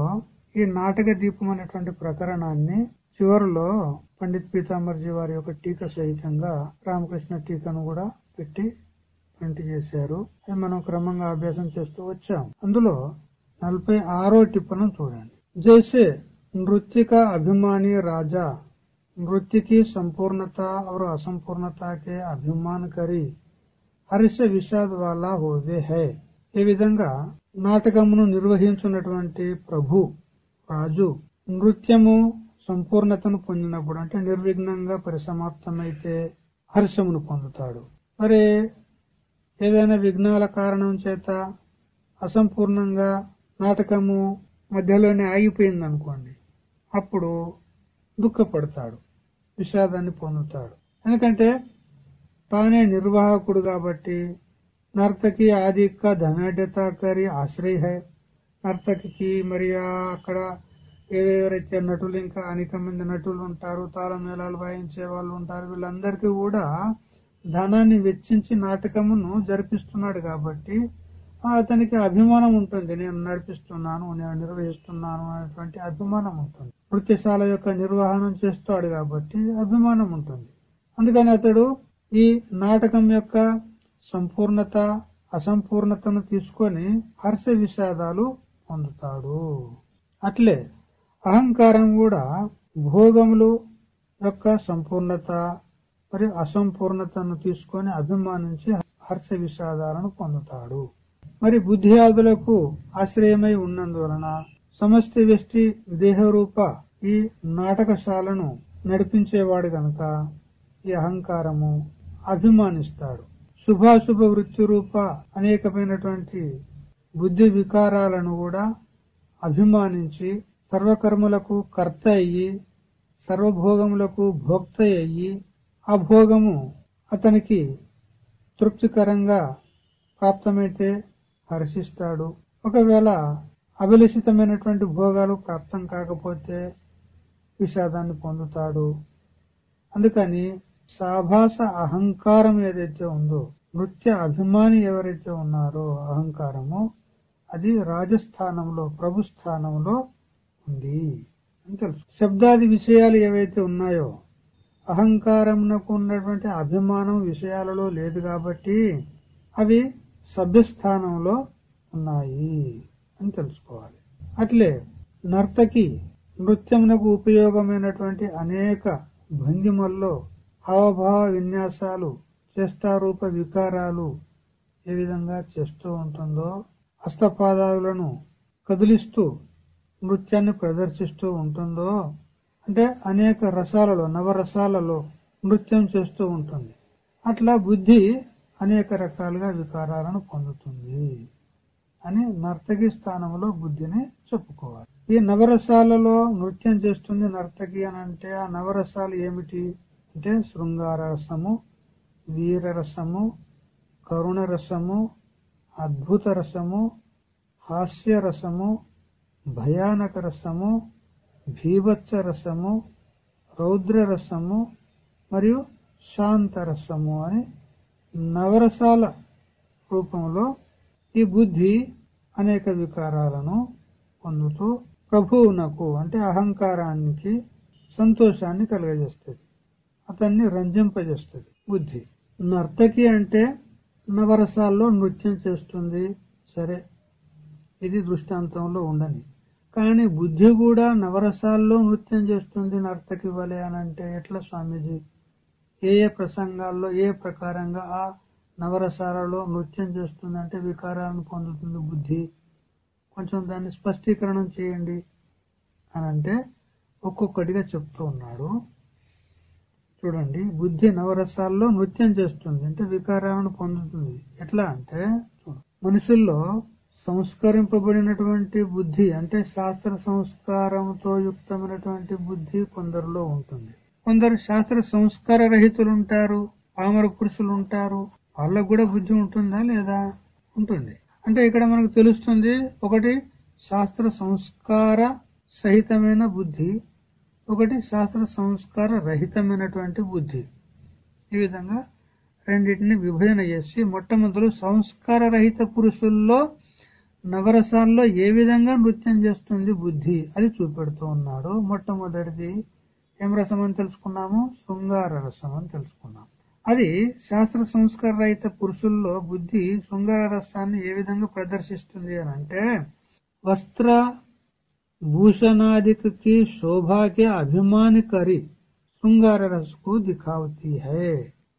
ఈ నాటక దీపం అనేటువంటి ప్రకరణాన్ని చివరిలో పండిత్ పీతాంబర్జీ వారి యొక్క టీక సహితంగా రామకృష్ణ టీకను కూడా పెట్టి ప్రింట్ చేశారు అది మనం క్రమంగా అభ్యాసం చేస్తూ వచ్చాం అందులో నలభై ఆరో టిప్పను చూడండి జైసే नृत्य का अभिमानी राजा नृत्य की संपूर्णता और असंपूर्णता के अभिमान करी హర్ష విషాద్ వాలా హోదే హై ఈ విధంగా నాటకమును నిర్వహించున్నటువంటి ప్రభు రాజు నృత్యము సంపూర్ణతను పొందినప్పుడు అంటే నిర్విఘ్నంగా పరిసమాప్తమైతే హర్షమును పొందుతాడు మరి ఏదైనా విఘ్నాల కారణం చేత అసంపూర్ణంగా నాటకము మధ్యలోనే ఆగిపోయింది అనుకోండి అప్పుడు దుఃఖపడతాడు విషాదాన్ని పొందుతాడు. ఎందుకంటే తానే నిర్వాహకుడు కాబట్టి నర్తకి ఆదిక్క ధనాఢ్యతాకరి ఆశ్రయ హై. నర్తకి మరి అక్కడ ఏవేవరైతే నటులు ఇంకా అనేక మంది నటులు ఉంటారు తాళమేళాలు వాయించే వాళ్ళు ఉంటారు వీళ్ళందరికీ కూడా ధనాన్ని వెచ్చించి నాటకమును జరిపిస్తున్నాడు కాబట్టి అతనికి అభిమానం ఉంటుంది. నేను నడిపిస్తున్నాను నేను నిర్వహిస్తున్నాను అనేటువంటి అభిమానం ఉంటుంది. నృత్యశాల యొక్క నిర్వహణం చేస్తాడు కాబట్టి అభిమానం ఉంటుంది. అందుకని అతడు ఈ నాటకం యొక్క సంపూర్ణత అసంపూర్ణతను తీసుకొని హర్ష విషాదాలు పొందుతాడు. అట్లే అహంకారం కూడా భోగములు యొక్క సంపూర్ణత మరియు అసంపూర్ణతను తీసుకొని అభిమానించి హర్ష విషాదాలను పొందుతాడు. మరి బుద్ధియాదులకు ఆశ్రయమై ఉన్నందువలన సమష్టి వ్యష్టి దేహరూప ఈ నాటకశాలను నడిపించేవాడు గనక ఈ అహంకారము అభిమానిస్తాడు. శుభాశుభ వృత్తి రూప అనేకమైనటువంటి బుద్ధి వికారాలను కూడా అభిమానించి సర్వకర్మలకు కర్త అయ్యి సర్వభోగములకు భోక్త అయ్యి ఆ భోగము అతనికి తృప్తికరంగా ప్రాప్తమైతే హర్షిస్తాడు. ఒకవేళ అభిలషితమైనటువంటి భోగాలు ప్రాప్తం కాకపోతే విషాదాన్ని పొందుతాడు. అందుకని సాభాస అహంకారం ఏదైతే ఉందో నృత్య అభిమాని ఎవరైతే ఉన్నారో అహంకారము అది రాజస్థానంలో ప్రభు స్థానంలో ఉంది అని తెలుసు. శబ్దాది విషయాలు ఏవైతే ఉన్నాయో అహంకారమునకు ఉన్నటువంటి అభిమానం విషయాలలో లేదు కాబట్టి అవి సభ్యస్థానంలో ఉన్నాయి అని తెలుసుకోవాలి. అట్లే నర్తకి నృత్యమునకు ఉపయోగమైనటువంటి అనేక భంగిమల్లో హావభావ విన్యాసాలు చేష్టారూప వికారాలు ఏ విధంగా చేస్తూ ఉంటుందో హస్తపాదాలను కదిలిస్తూ నృత్యాన్ని ప్రదర్శిస్తూ ఉంటుందో అంటే అనేక రసాలలో నవరసాలలో నృత్యం చేస్తూ ఉంటుంది. అట్లా బుద్ధి అనేక రకాలుగా వికారాలను పొందుతుంది అని నర్తకి స్థానంలో బుద్ధిని చెప్పుకోవాలి. ఈ నవరసాలలో నృత్యం చేస్తుంది నర్తకి అని అంటే ఆ నవరసాలు ఏమిటి? అంటే శృంగార రసము వీరరసము కరుణ రసము అద్భుత రసము హాస్య రసము భయానక రసము భీభత్స రసము రౌద్ర రసము మరియు శాంత రసము అని నవరసాల రూపంలో ఈ బుద్ధి అనేక వికారాలను పొందుతూ ప్రభువునకు అంటే అహంకారానికి సంతోషాన్ని కలుగజేస్తుంది. అతన్ని రంజింపజేస్తుంది బుద్ధి. నర్తకి అంటే నవరసాల్లో నృత్యం చేస్తుంది. సరే ఇది దృష్టాంతంలో ఉండని కానీ బుద్ధి కూడా నవరసాల్లో నృత్యం చేస్తుంది నర్తకి వలె అని అంటే ఎట్లా స్వామీజీ? ఏ ఏ ప్రసంగాల్లో ఏ ప్రకారంగా ఆ నవరసాలలో నృత్యం చేస్తుంది అంటే వికారాలను పొందుతుంది బుద్ధి? కొంచెం దాన్ని స్పష్టీకరణం చేయండి అని అంటే ఒక్కొక్కటిగా చెప్తూ ఉన్నాడు. చూడండి బుద్ధి నవరసాల్లో నృత్యం చేస్తుంది అంటే వికారాలను పొందుతుంది. ఎట్లా అంటే మనుషుల్లో సంస్కరింపబడినటువంటి బుద్ధి అంటే శాస్త్ర సంస్కారంతో యుక్తమైనటువంటి బుద్ధి కొందరిలో ఉంటుంది. కొందరు శాస్త్ర సంస్కార రహితులు ఉంటారు పామర పురుషులు ఉంటారు వాళ్ళకు కూడా బుద్ధి ఉంటుందా లేదా? ఉంటుంది. అంటే ఇక్కడ మనకు తెలుస్తుంది ఒకటి శాస్త్ర సంస్కార సహితమైన బుద్ధి ఒకటి శాస్త్ర సంస్కార రహితమైనటువంటి బుద్ధి. ఈ విధంగా రెండింటిని విభజన చేసి మొట్టమొదలు సంస్కార రహిత పురుషుల్లో నవరసాల్లో ఏ విధంగా నృత్యం చేస్తుంది బుద్ధి అది చూపెడుతూ ఉన్నాడు. మొట్టమొదటిది ఏం రసం అని తెలుసుకున్నాము? శృంగార రసం అని తెలుసుకున్నాం. అది శాస్త్ర సంస్కార రహిత పురుషుల్లో బుద్ధి శృంగార రసాన్ని ఏ విధంగా ప్రదర్శిస్తుంది అని అంటే వస్త్ర భూషణాదికి శోభాకి అభిమాని కరి శృంగార రసకు దిఖావతి హే.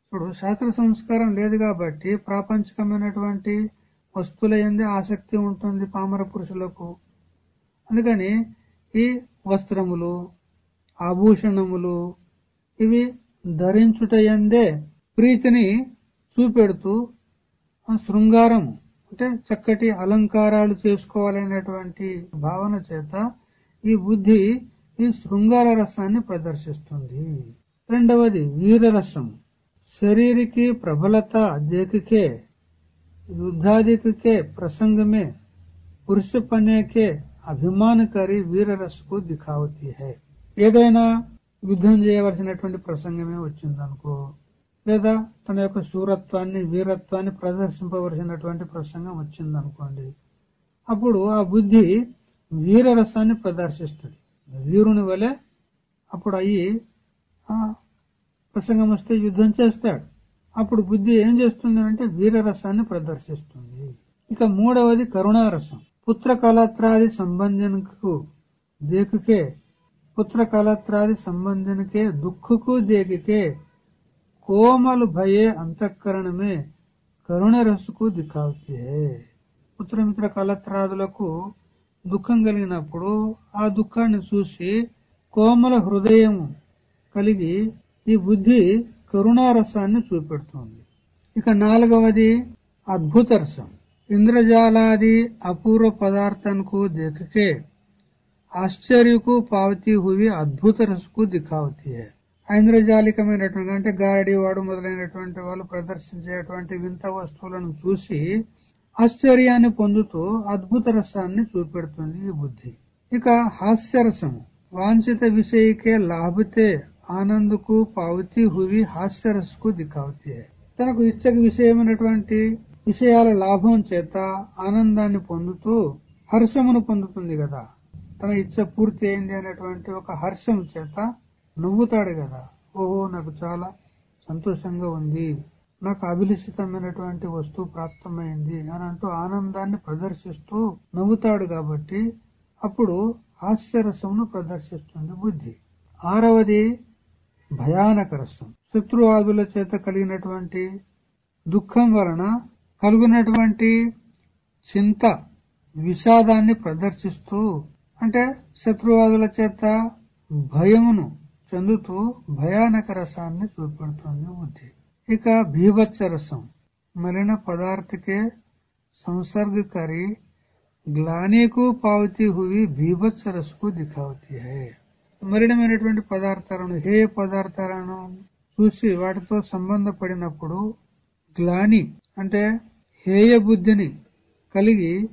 ఇప్పుడు శాస్త్ర సంస్కారం లేదు కాబట్టి ప్రాపంచకమైనటువంటి వస్తువుల ఎందే ఆసక్తి ఉంటుంది పామర పురుషులకు. అందుకని ఈ వస్త్రములు ఆభూషణములు ఇవి ధరించుట ఎందే ప్రీతిని చూపెడుతూ శృంగారము అంటే చక్కటి అలంకారాలు చేసుకోవాలనేటువంటి భావన చేత ఈ బుద్ధి ఈ శృంగార రసాన్ని ప్రదర్శిస్తుంది. రెండవది వీరరసం. శరీరికి ప్రబలత దేఖకే యుద్ధాదికే ప్రసంగమే పురుష పనేకే అభిమానకారి వీరరసకు దిఖావతి హై ఏదైనా యుద్ధం చేయవలసినటువంటి ప్రసంగమే వచ్చిందనుకో లేదా తన యొక్క శూరత్వాన్ని వీరత్వాన్ని ప్రదర్శింపవలసినటువంటి ప్రసంగం వచ్చిందనుకోండి అప్పుడు ఆ బుద్ధి వీరరసాన్ని ప్రదర్శిస్తుంది. వీరుని వలె అప్పుడు అయ్యి ప్రసంగం వస్తే యుద్ధం చేస్తాడు. అప్పుడు బుద్ధి ఏం చేస్తుంది అంటే వీరరసాన్ని ప్రదర్శిస్తుంది. ఇక మూడవది కరుణారసం. పుత్ర కళత్రాది సంబంధనకు దేకుకే పుత్ర కళత్రాది సంబంధనకే దుఃఖకు దేకికే కోమలు భయే అంతఃకరణమే కరుణ రసుకు దిఖావుతే. పుత్రమిత్ర కళత్రాదులకు దుఃఖం కలిగినప్పుడు ఆ దుఃఖాన్ని చూసి కోమల హృదయం కలిగి ఈ బుద్ధి కరుణారసాన్ని చూపెడుతోంది. ఇక నాలుగవది అద్భుత రసం ఇంద్రజాలాది అపూర్వ పదార్థానికి దిఖకే ఆశ్చర్యకు పావతి హువి అద్భుత రసకు దిఖావతి హై. ఐంద్రజాలికమైనటువంటి అంటే గారడి వాడు మొదలైనటువంటి వాళ్ళు ప్రదర్శించేటువంటి వింత వస్తువులను చూసి ఆశ్చర్యాన్ని పొందుతూ అద్భుత రసాన్ని చూపెడుతుంది ఈ బుద్ధి. ఇక హాస్యరసము. వాంఛిత విషయకే లాభతే ఆనందకు పావతి హువి హాస్యరసకు దిఖావతి తనకు ఇచ్చక విషయమైనటువంటి విషయాల లాభం చేత ఆనందాన్ని పొందుతూ హర్షమును పొందుతుంది కదా తన ఇచ్చ పూర్తి అయింది అనేటువంటి ఒక హర్షం చేత నవ్వుతాడు కదా ఓహో నాకు చాలా సంతోషంగా ఉంది. నాకు అభిలషితమైనటువంటి వస్తువు ప్రాప్తమైంది అని అంటూ ఆనందాన్ని ప్రదర్శిస్తూ నవ్వుతాడు కాబట్టి అప్పుడు హాస్యరసమును ప్రదర్శిస్తుంది బుద్ధి. ఆరవది భయానక రసం శత్రువాదుల చేత కలిగినటువంటి దుఃఖం వలన కలుగునటువంటి చింత విషాదాన్ని ప్రదర్శిస్తూ అంటే శత్రువాదుల చేత భయమును చెందుతూ భయానక రసాన్ని చూపెడుతుంది బుద్ధి ఇక భీభత్స రసం మలిన పదార్థకే संसर्ग करी గ్లాని కు పావతి హువి భీభత్స రసకు దిఖావతి హై మరిడమైనటువంటి పదార్థాలను హేయ పదార్థాలను చూసి వాటితో సంబంధపడినప్పుడు గ్లాని అంటే హేయ బుద్ధిని కలిగి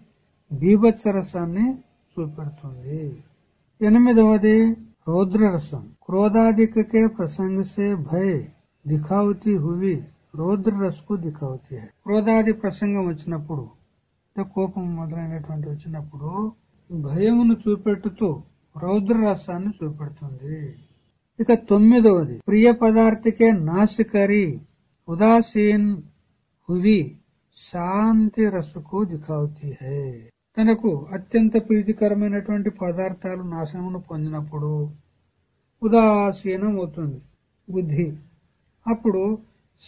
బీభత్సరసాన్ని చూపెడుతుంది. ఎనిమిదవది రౌద్రరసం. క్రోధాదికే ప్రసంగసే భయ దిఖావతి హువి రౌద్రరసకు దిఖావతి క్రోధాది ప్రసంగం వచ్చినప్పుడు అంటే కోపం మొదలైనటువంటి వచ్చినప్పుడు భయమును చూపెట్టుతూ రౌద్ర రసాన్ని చూపెడుతుంది. ఇక తొమ్మిదవది ప్రియ పదార్థకే నాసికరి ఉదాసీన్ హువి శాంతి రసకు దిఖావతి హై. తనకు అత్యంత ప్రీతికరమైనటువంటి పదార్థాలు నాశనమును పొందినప్పుడు ఉదాసీనం అవుతుంది బుద్ధి. అప్పుడు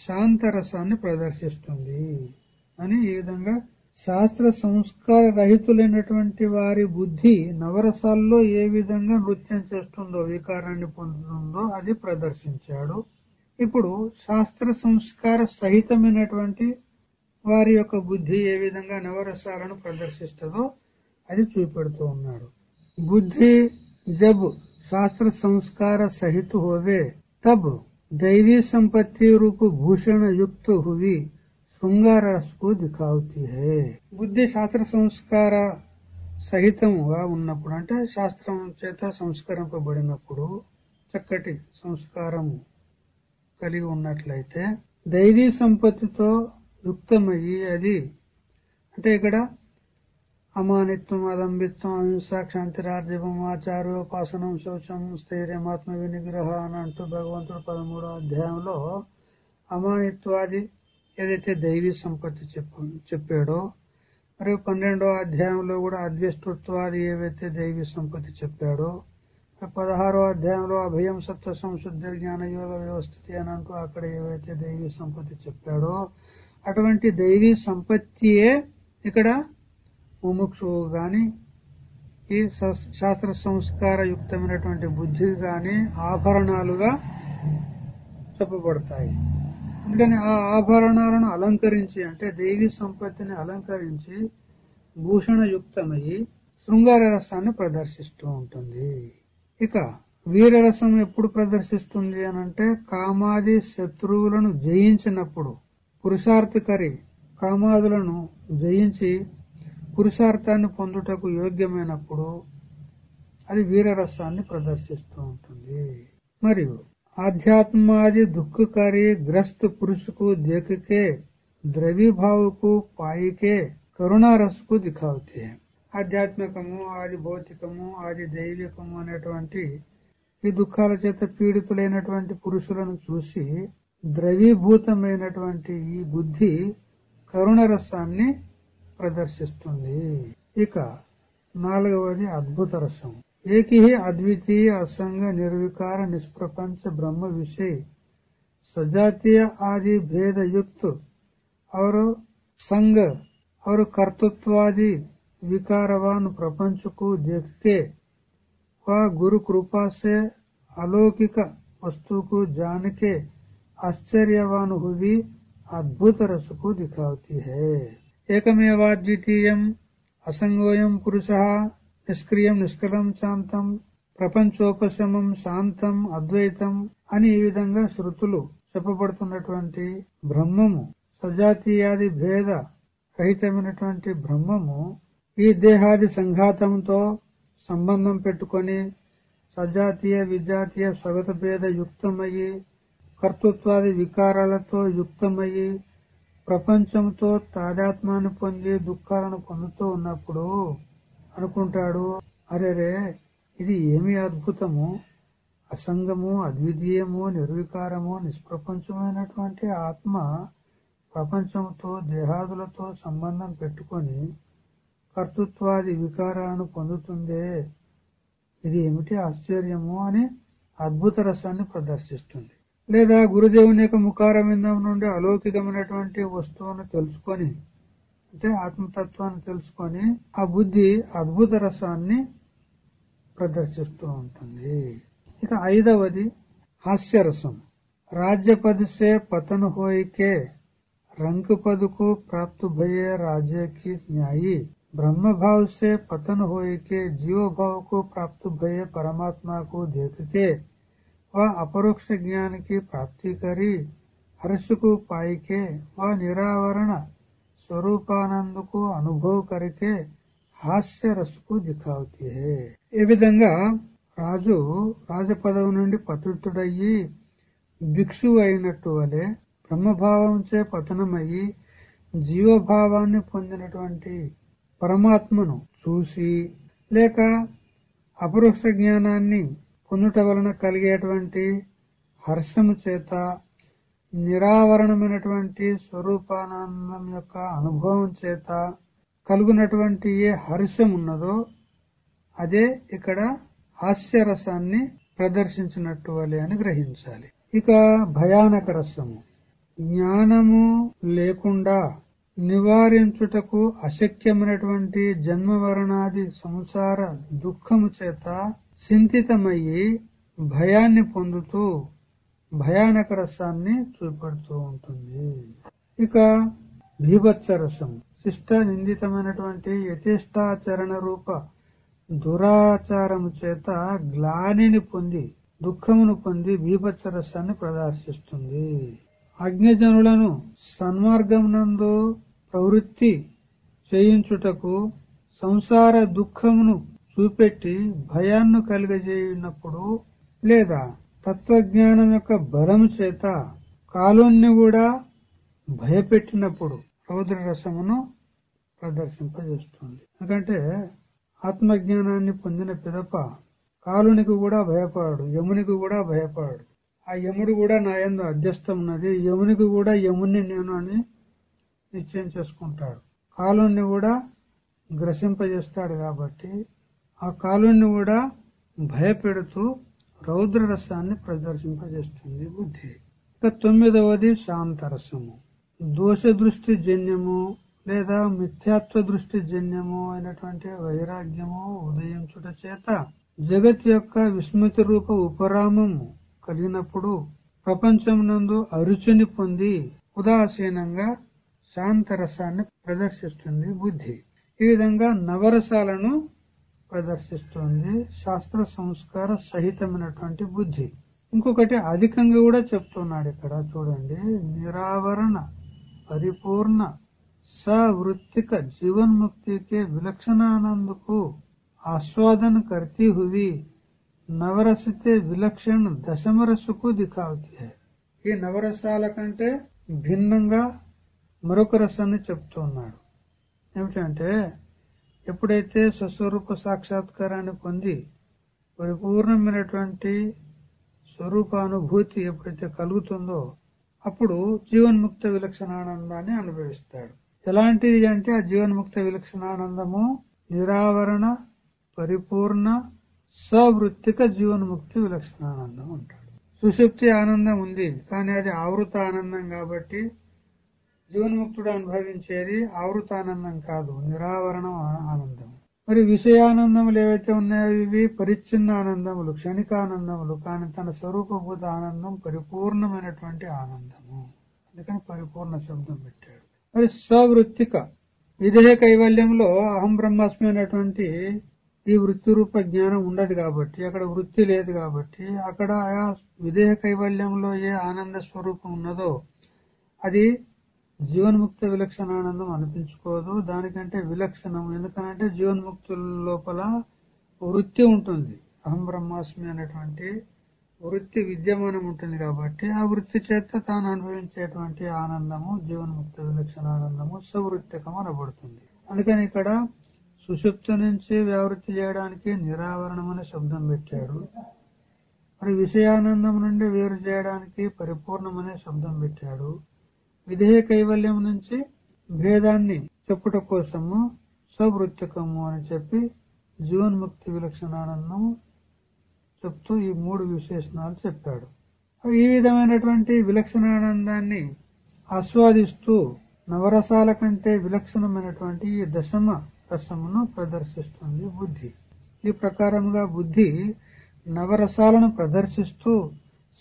శాంతరసాన్ని ప్రదర్శిస్తుంది అని ఈ విధంగా శాస్త్ర సంస్కార రహితులైనటువంటి వారి బుద్ధి నవరసాల్లో ఏ విధంగా నృత్యం చేస్తుందో వికారాన్ని పొందుతుందో అది ప్రదర్శించాడు. ఇప్పుడు శాస్త్ర సంస్కార సహితమైనటువంటి వారి యొక్క బుద్ధి ఏ విధంగా నవరసాలను ప్రదర్శిస్తుందో అది చూపెడుతూ ఉన్నాడు. బుద్ధి జబ్ శాస్త్ర సంస్కార సహిత హోవే తబ్ దైవీ సంపత్తి రూపు భూషణ యుక్త హువి. శృంగార రసకు దిఖావుతి హే బుద్ధి శాస్త్ర సంస్కార సహితముగా ఉన్నప్పుడు అంటే శాస్త్రం చేత సంస్కరింపబడినప్పుడు చక్కటి సంస్కారము కలిగి ఉన్నట్లయితే దైవీ సంపత్తితో యుక్తమయ్యి అది అంటే ఇక్కడ అమానిత్వం అదంబిత్వం అహింస క్షాంతిరార్జవం ఆచార్యోపాసనం శౌచం స్థైర్యమాత్మ వినిగ్రహ అని అంటూ భగవంతుడు పదమూడో అధ్యాయంలో అమానిత్వాది ఏదైతే దైవీ సంపత్తి చెప్పు చెప్పాడో మరియు పన్నెండో అధ్యాయంలో కూడా అద్వేష్టత్వాది ఏవైతే దైవీ సంపత్తి చెప్పాడో పదహారో అధ్యాయంలో అభయం సత్వ సంశుద్ధి జ్ఞాన యోగ వ్యవస్థితి అని అంటూ అక్కడ ఏవైతే దైవీ సంపత్తి చెప్పాడో అటువంటి దైవీ సంపత్తియే ఇక్కడ ముముక్షు గాని ఈ శాస్త్ర సంస్కార యుక్తమైనటువంటి బుద్ధి గాని ఆభరణాలుగా చెప్పబడతాయి. అందుకని ఆ ఆభరణాలను అలంకరించి అంటే దైవీ సంపత్తిని అలంకరించి భూషణయుక్తమయ్యి శృంగార రసాన్ని ప్రదర్శిస్తూ ఉంటుంది. ఇక వీరరసం ఎప్పుడు ప్రదర్శిస్తుంది అని అంటే కామాది శత్రువులను జయించినప్పుడు పురుషార్థకరి కామాదులను జయించి పురుషార్థాన్ని పొందుటకు యోగ్యమైనప్పుడు అది వీరరసాన్ని ప్రదర్శిస్తూ ఉంటుంది. మరియు ఆధ్యాత్మాది దుఃఖకారి గ్రస్త పురుషుకు पुरुष को పాయికే కరుణారసుకు దిఖావతి. ఆధ్యాత్మికము ఆది భౌతికము ఆది దైవికము అనేటువంటి ఈ దుఃఖాల చేత పీడితులైనటువంటి పురుషులను చూసి ద్రవీభూతమైనటువంటి ఈ బుద్ధి కరుణ రసాన్ని ప్రదర్శిస్తుంది. ఇక నాలుగవది అద్భుత రసం एक ही अद्वितीय, असंग, निर्विकार, निष्प्रपंच, ब्रह्म विषय, सजातीय आदि भेद युक्त और संग और कर्तृत्वादि विकारवान प्रपंच को देख के वह गुरु कृपा से अलौकिक वस्तु को जान के आश्चर्यवान हुई अद्भुत रस को दिखाती है। एकमेवाद्वितीय असंगोयम पुरुष నిష్క్రియం నిష్కలం శాంతం ప్రపంచోపశమం శాంతం అద్వైతం అని ఈ విధంగా శృతులు చెప్పబడుతున్నటువంటి బ్రహ్మము సజాతీయాది భేద రహితమైనటువంటి బ్రహ్మము ఈ దేహాది సంఘాతంతో సంబంధం పెట్టుకొని సజాతీయ విజాతీయ స్వగత భేద యుక్తమయ్యి కర్తృత్వాది వికారాలతో యుక్తమయ్యి ప్రపంచంతో తాదాత్మాన్ని పొంది దుఃఖాలను పొందుతూ ఉన్నప్పుడు అనుకుంటాడు. అరెరే ఇది ఏమి అద్భుతము? అసంగము అద్వితీయము నిర్వికారము నిష్ప్రపంచమైనటువంటి ఆత్మ ప్రపంచంతో దేహాదులతో సంబంధం పెట్టుకొని కర్తృత్వాది వికారాలను పొందుతుందే. ఇది ఏమిటి ఆశ్చర్యము అని అద్భుత రసాన్ని ప్రదర్శిస్తుంది. లేదా గురుదేవుని యొక్క ముఖారవిందం నుండి అలౌకికమైనటువంటి వస్తువును తెలుసుకొని అంటే ఆత్మతత్వాన్ని తెలుసుకొని ఆ బుద్ధి అద్భుత రసాన్ని ప్రదర్శిస్తూ ఉంటుంది. ఇక ఐదవది హాస్యరసం. రాజ్యపదసే పతను హోయికే రంగుపదుకు పదుకు ప్రాప్తు భయే న్యాయి బ్రహ్మభావుసే పతను హోయికే జీవభావకు ప్రాప్తు భయే పరమాత్మకు దేకకే వా అపరోక్ష జ్ఞానికి ప్రాప్తికరి హర్షుకు పాయికే వా నిరావరణ స్వరూపానంద కు అనుభవ కరికే హాస్య రసకు దిఖావుతి హే. ఈ విధంగా రాజు రాజపదవి నుండి పతుతుడయ్యి భిక్షువు అయినట్టు వలె బ్రహ్మభావంచే పతనమయ్యి జీవభావాన్ని పొందినటువంటి పరమాత్మను చూసి లేక అపరోక్ష జ్ఞానాన్ని పొందుట వలన కలిగేటువంటి హర్షము చేత నిరావరణమైనటువంటి స్వరూపానందం యొక్క అనుభవం చేత కలుగునటువంటి ఏ హర్షం ఉన్నదో అదే ఇక్కడ హాస్యరసాన్ని ప్రదర్శించినట్టు వలె అని గ్రహించాలి. ఇక భయానక రసము. జ్ఞానము లేకుండా నివారించుటకు అశక్యమైనటువంటి జన్మవరణాది సంసార దుఃఖము చేత చింతితమయ్యి భయాన్ని పొందుతూ భయానక రసాన్ని చూపెడుతూ ఉంటుంది. ఇక భీభత్స రసం. శిష్ట నిందితమైనటువంటి యథేష్టాచరణ రూప దురాచారము చేత గ్లానిని పొంది దుఃఖమును పొంది భీభత్స రసాన్ని ప్రదర్శిస్తుంది. అగ్నిజనులను సన్మార్గమునందు ప్రవృత్తి చేయించుటకు సంసార దుఃఖమును చూపెట్టి భయాన్ని కలిగజేయనప్పుడు లేదా తత్వజ్ఞానం యొక్క బలం చేత కాలుణ్ణి కూడా భయపెట్టినప్పుడు రౌద్ర రసమును ప్రదర్శింపజేస్తుంది. ఎందుకంటే ఆత్మజ్ఞానాన్ని పొందిన పిదప కాలునికి కూడా భయపడాడు యమునికి కూడా భయపడాడు. ఆ యముడు కూడా నా ఎందు అధ్యస్థం ఉన్నది యమునికి కూడా యముని నేను అని నిశ్చయం చేసుకుంటాడు. కాలుణ్ణి కూడా గ్రసింపజేస్తాడు కాబట్టి ఆ కాలుణ్ణి కూడా భయపెడుతూ రౌద్రరసాన్ని ప్రదర్శింపజేస్తుంది బుద్ధి. ఇక తొమ్మిదవది శాంతరసము. దోష దృష్టి జన్యము లేదా మిథ్యాత్వ దృష్టి జన్యము అయినటువంటి వైరాగ్యము ఉదయించుట చేత జగత్ యొక్క విస్మృతి రూప ఉపరామము కలిగినప్పుడు ప్రపంచమునందు అరుచుని పొంది ఉదాసీనంగా శాంతరసాన్ని ప్రదర్శిస్తుంది బుద్ధి. ఈ విధంగా నవరసాలను ప్రదర్శిస్తుంది శాస్త్ర సంస్కార సహితమైనటువంటి బుద్ధి ఇంకొకటి అధికంగా కూడా చెప్తున్నాడు ఇక్కడ చూడండి నిరావరణ పరిపూర్ణ सवृत्तिक जीवन मुक्ति के विलक्षण आनंद को आस्वादन करती हुई నవరసతే విలక్షణ దశమరసకు దిఖావుతి హై ఈ నవరసాల కంటే భిన్నంగా మరొక రసాన్ని చెప్తున్నాడు ఏమిటంటే ఎప్పుడైతే స్వస్వరూప సాక్షాత్కారాన్ని పొంది పరిపూర్ణమైనటువంటి స్వరూపానుభూతి ఎప్పుడైతే కలుగుతుందో అప్పుడు జీవన్ముక్త విలక్షణానందాన్ని అనుభవిస్తాడు. ఎలాంటిది అంటే ఆ జీవన్ముక్త విలక్షణానందము నిరావరణ పరిపూర్ణ సవృత్తిక జీవన్ముక్తి విలక్షణానందం అంటాడు. సుశక్తి ఆనందం ఉంది కానీ అది ఆవృత ఆనందం కాబట్టి జీవన్ముక్తుడు అనుభవించేది ఆవృత ఆనందం కాదు నిరావరణ ఆనందం. మరి విషయానందములు ఏవైతే ఉన్నాయో ఇవి పరిచ్ఛిన్న ఆనందములు క్షణికానందములు కానీ తన స్వరూపభూత ఆనందం పరిపూర్ణమైనటువంటి ఆనందము. అందుకని పరిపూర్ణ శబ్దం పెట్టాడు. మరి సవృత్తిక విదేహ కైవల్యంలో అహం బ్రహ్మాస్మి అనేటువంటి ఈ వృత్తి రూప జ్ఞానం ఉండదు కాబట్టి అక్కడ వృత్తి లేదు కాబట్టి అక్కడ ఆ విదేహ కైవల్యంలో ఏ ఆనంద స్వరూపం ఉన్నదో అది జీవన్ముక్త విలక్షణానందం అనిపించుకోదు. దానికంటే విలక్షణం ఎందుకనంటే జీవన్ముక్తుల లోపల వృత్తి ఉంటుంది. అహం బ్రహ్మాస్మి అనేటువంటి వృత్తి విద్యమానం ఉంటుంది కాబట్టి ఆ వృత్తి చేత తాను అనుభవించేటువంటి ఆనందము జీవన్ముక్త విలక్షణానందము సవృత్తికం అనబడుతుంది. అందుకని ఇక్కడ సుషుప్తి నుంచి వ్యావృత్తి చేయడానికి నిరావరణం అనే శబ్దం పెట్టాడు మరి విషయానందం నుండి వేరు చేయడానికి పరిపూర్ణమనే శబ్దం పెట్టాడు విధేయ కైవల్యం నుంచి భేదాన్ని చెప్పుట కోసము స్వవృత్తికము అని చెప్పి జీవన్ముక్తి విలక్షణానందము చెప్తూ ఈ మూడు విశేషణాలు చెప్పాడు. ఈ విధమైనటువంటి విలక్షణానందాన్ని ఆస్వాదిస్తూ నవరసాల కంటే విలక్షణమైనటువంటి ఈ దశమ రసమును ప్రదర్శిస్తుంది బుద్ధి. ఈ ప్రకారంగా బుద్ధి నవరసాలను ప్రదర్శిస్తూ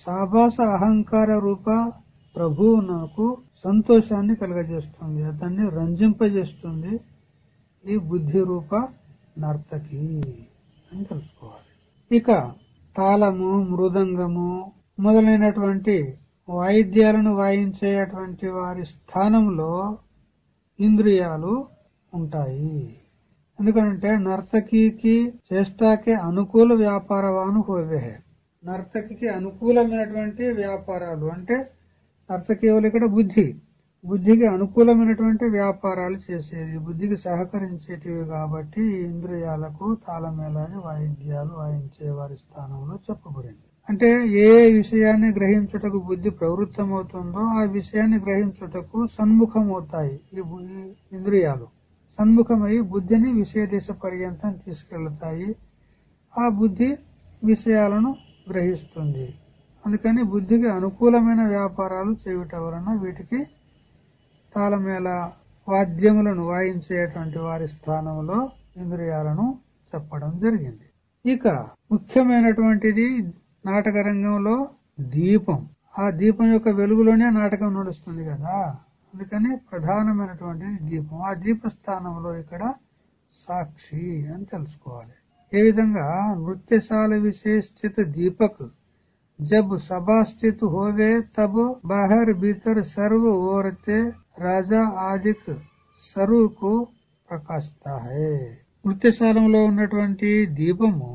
సాభాస అహంకార రూప ప్రభువు నాకు సంతోషాన్ని కలగజేస్తుంది. అతన్ని రంజింపజేస్తుంది. ఈ బుద్ధి రూప నర్తకి అని తెలుసుకోవాలి. ఇక తాళము మృదంగము మొదలైనటువంటి వాయిద్యాలను వాయించేటువంటి వారి స్థానంలో ఇంద్రియాలు ఉంటాయి. ఎందుకంటే నర్తకికి చేష్టాకే అనుకూల వ్యాపారవాను హోవే. నర్తకికి అనుకూలమైనటువంటి వ్యాపారాలు అంటే నర్తకేవులు ఇక్కడ బుద్ధి. బుద్ధికి అనుకూలమైనటువంటి వ్యాపారాలు చేసేది బుద్ధికి సహకరించేటివి కాబట్టి ఈ ఇంద్రియాలకు తాళమేళాని వాయిద్యాలు వాయించే వారి స్థానంలో చెప్పబడింది. అంటే ఏ విషయాన్ని గ్రహించుటకు బుద్ధి ప్రవృత్తమవుతుందో ఆ విషయాన్ని గ్రహించుటకు సన్ముఖమవుతాయి ఈ ఇంద్రియాలు. సన్ముఖమై బుద్ధిని విషయ దిశ పర్యంతం తీసుకెళ్తాయి. ఆ బుద్ధి విషయాలను గ్రహిస్తుంది. అందుకని బుద్ధికి అనుకూలమైన వ్యాపారాలు చేయుట వలన వీటికి తాళమేళ వాద్యములను వాయించేటువంటి వారి స్థానంలో ఇంద్రియాలను చెప్పడం జరిగింది. ఇక ముఖ్యమైనటువంటిది నాటక రంగంలో దీపం. ఆ దీపం యొక్క వెలుగులోనే నాటకం నడుస్తుంది కదా. అందుకని ప్రధానమైనటువంటి దీపం. ఆ దీపస్థానంలో ఇక్కడ సాక్షి అని తెలుసుకోవాలి. ఏ విధంగా నృత్యశాల విశేషిత దీపక్ जब सभा स्थित होवे तब बाहर भीतर सर्व ओरते రాజా ఆదిక్ సరువుకు ప్రకాశిత హే నృత్యశాలంలో ఉన్నటువంటి దీపము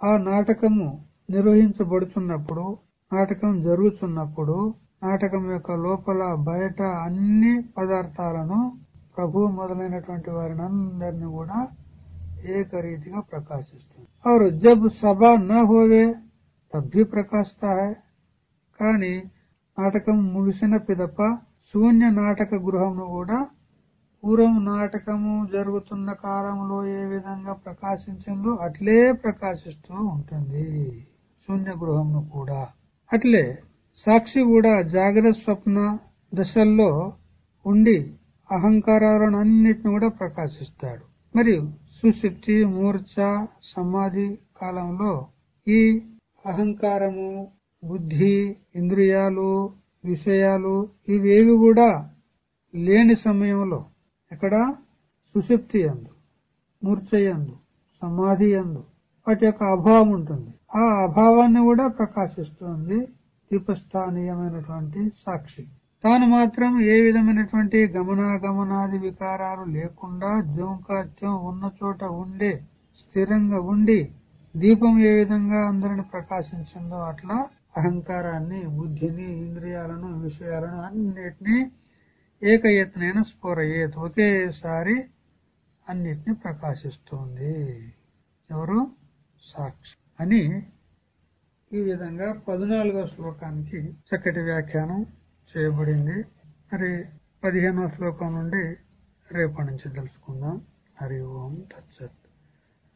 ఆ నాటకము నిర్వహించబడుతున్నప్పుడు నాటకం జరుగుతున్నప్పుడు నాటకం యొక్క లోపల బయట అన్ని పదార్థాలను ప్రభు మొదలైనటువంటి వారిని అందరినీ కూడా ఏకరీతిగా ప్రకాశిస్తుంది और जब సభ न होवे తబ్బి ప్రకాశిత కానీ నాటకం ముగిసిన పిదప శూన్య నాటక గృహమును కూడా పూర్వం నాటకము జరుగుతున్న కాలంలో ఏ విధంగా ప్రకాశించిందో అట్లే ప్రకాశిస్తూ ఉంటుంది. శూన్య గృహమును కూడా. అట్లే సాక్షి కూడా జాగ్రత్త స్వప్న దశల్లో ఉండి అహంకారాలను అన్నిటిని కూడా ప్రకాశిస్తాడు. మరియు సుశక్తి మూర్ఛ సమాధి కాలంలో ఈ అహంకారము బుద్ధి ఇంద్రియాలు విషయాలు ఇవేవి కూడా లేని సమయంలో ఇక్కడ సుశక్తి అందు మూర్ఛయందు సమాధి అందు వాటి యొక్క అభావం ఉంటుంది. ఆ అభావాన్ని కూడా ప్రకాశిస్తుంది దీపస్థానీయమైనటువంటి సాక్షి. తాను మాత్రం ఏ విధమైనటువంటి గమనాగమనాది వికారాలు లేకుండా జోంకాత్యం ఉన్న చోట ఉండే స్థిరంగా ఉండి దీపం ఏ విధంగా అందరిని ప్రకాశించిందో అట్లా అహంకారాన్ని బుద్ధిని ఇంద్రియాలను విషయాలను అన్నిటినీ ఏకయత్నైన స్ఫురయేత్ ఒకేసారి అన్నిటిని ప్రకాశిస్తుంది. ఎవరు? సాక్షి. అని ఈ విధంగా పద్నాలుగో శ్లోకానికి చక్కటి వ్యాఖ్యానం చేయబడింది. మరి పదిహేనో శ్లోకం నుండి రేపటి నుంచి తెలుసుకుందాం. హరి ఓం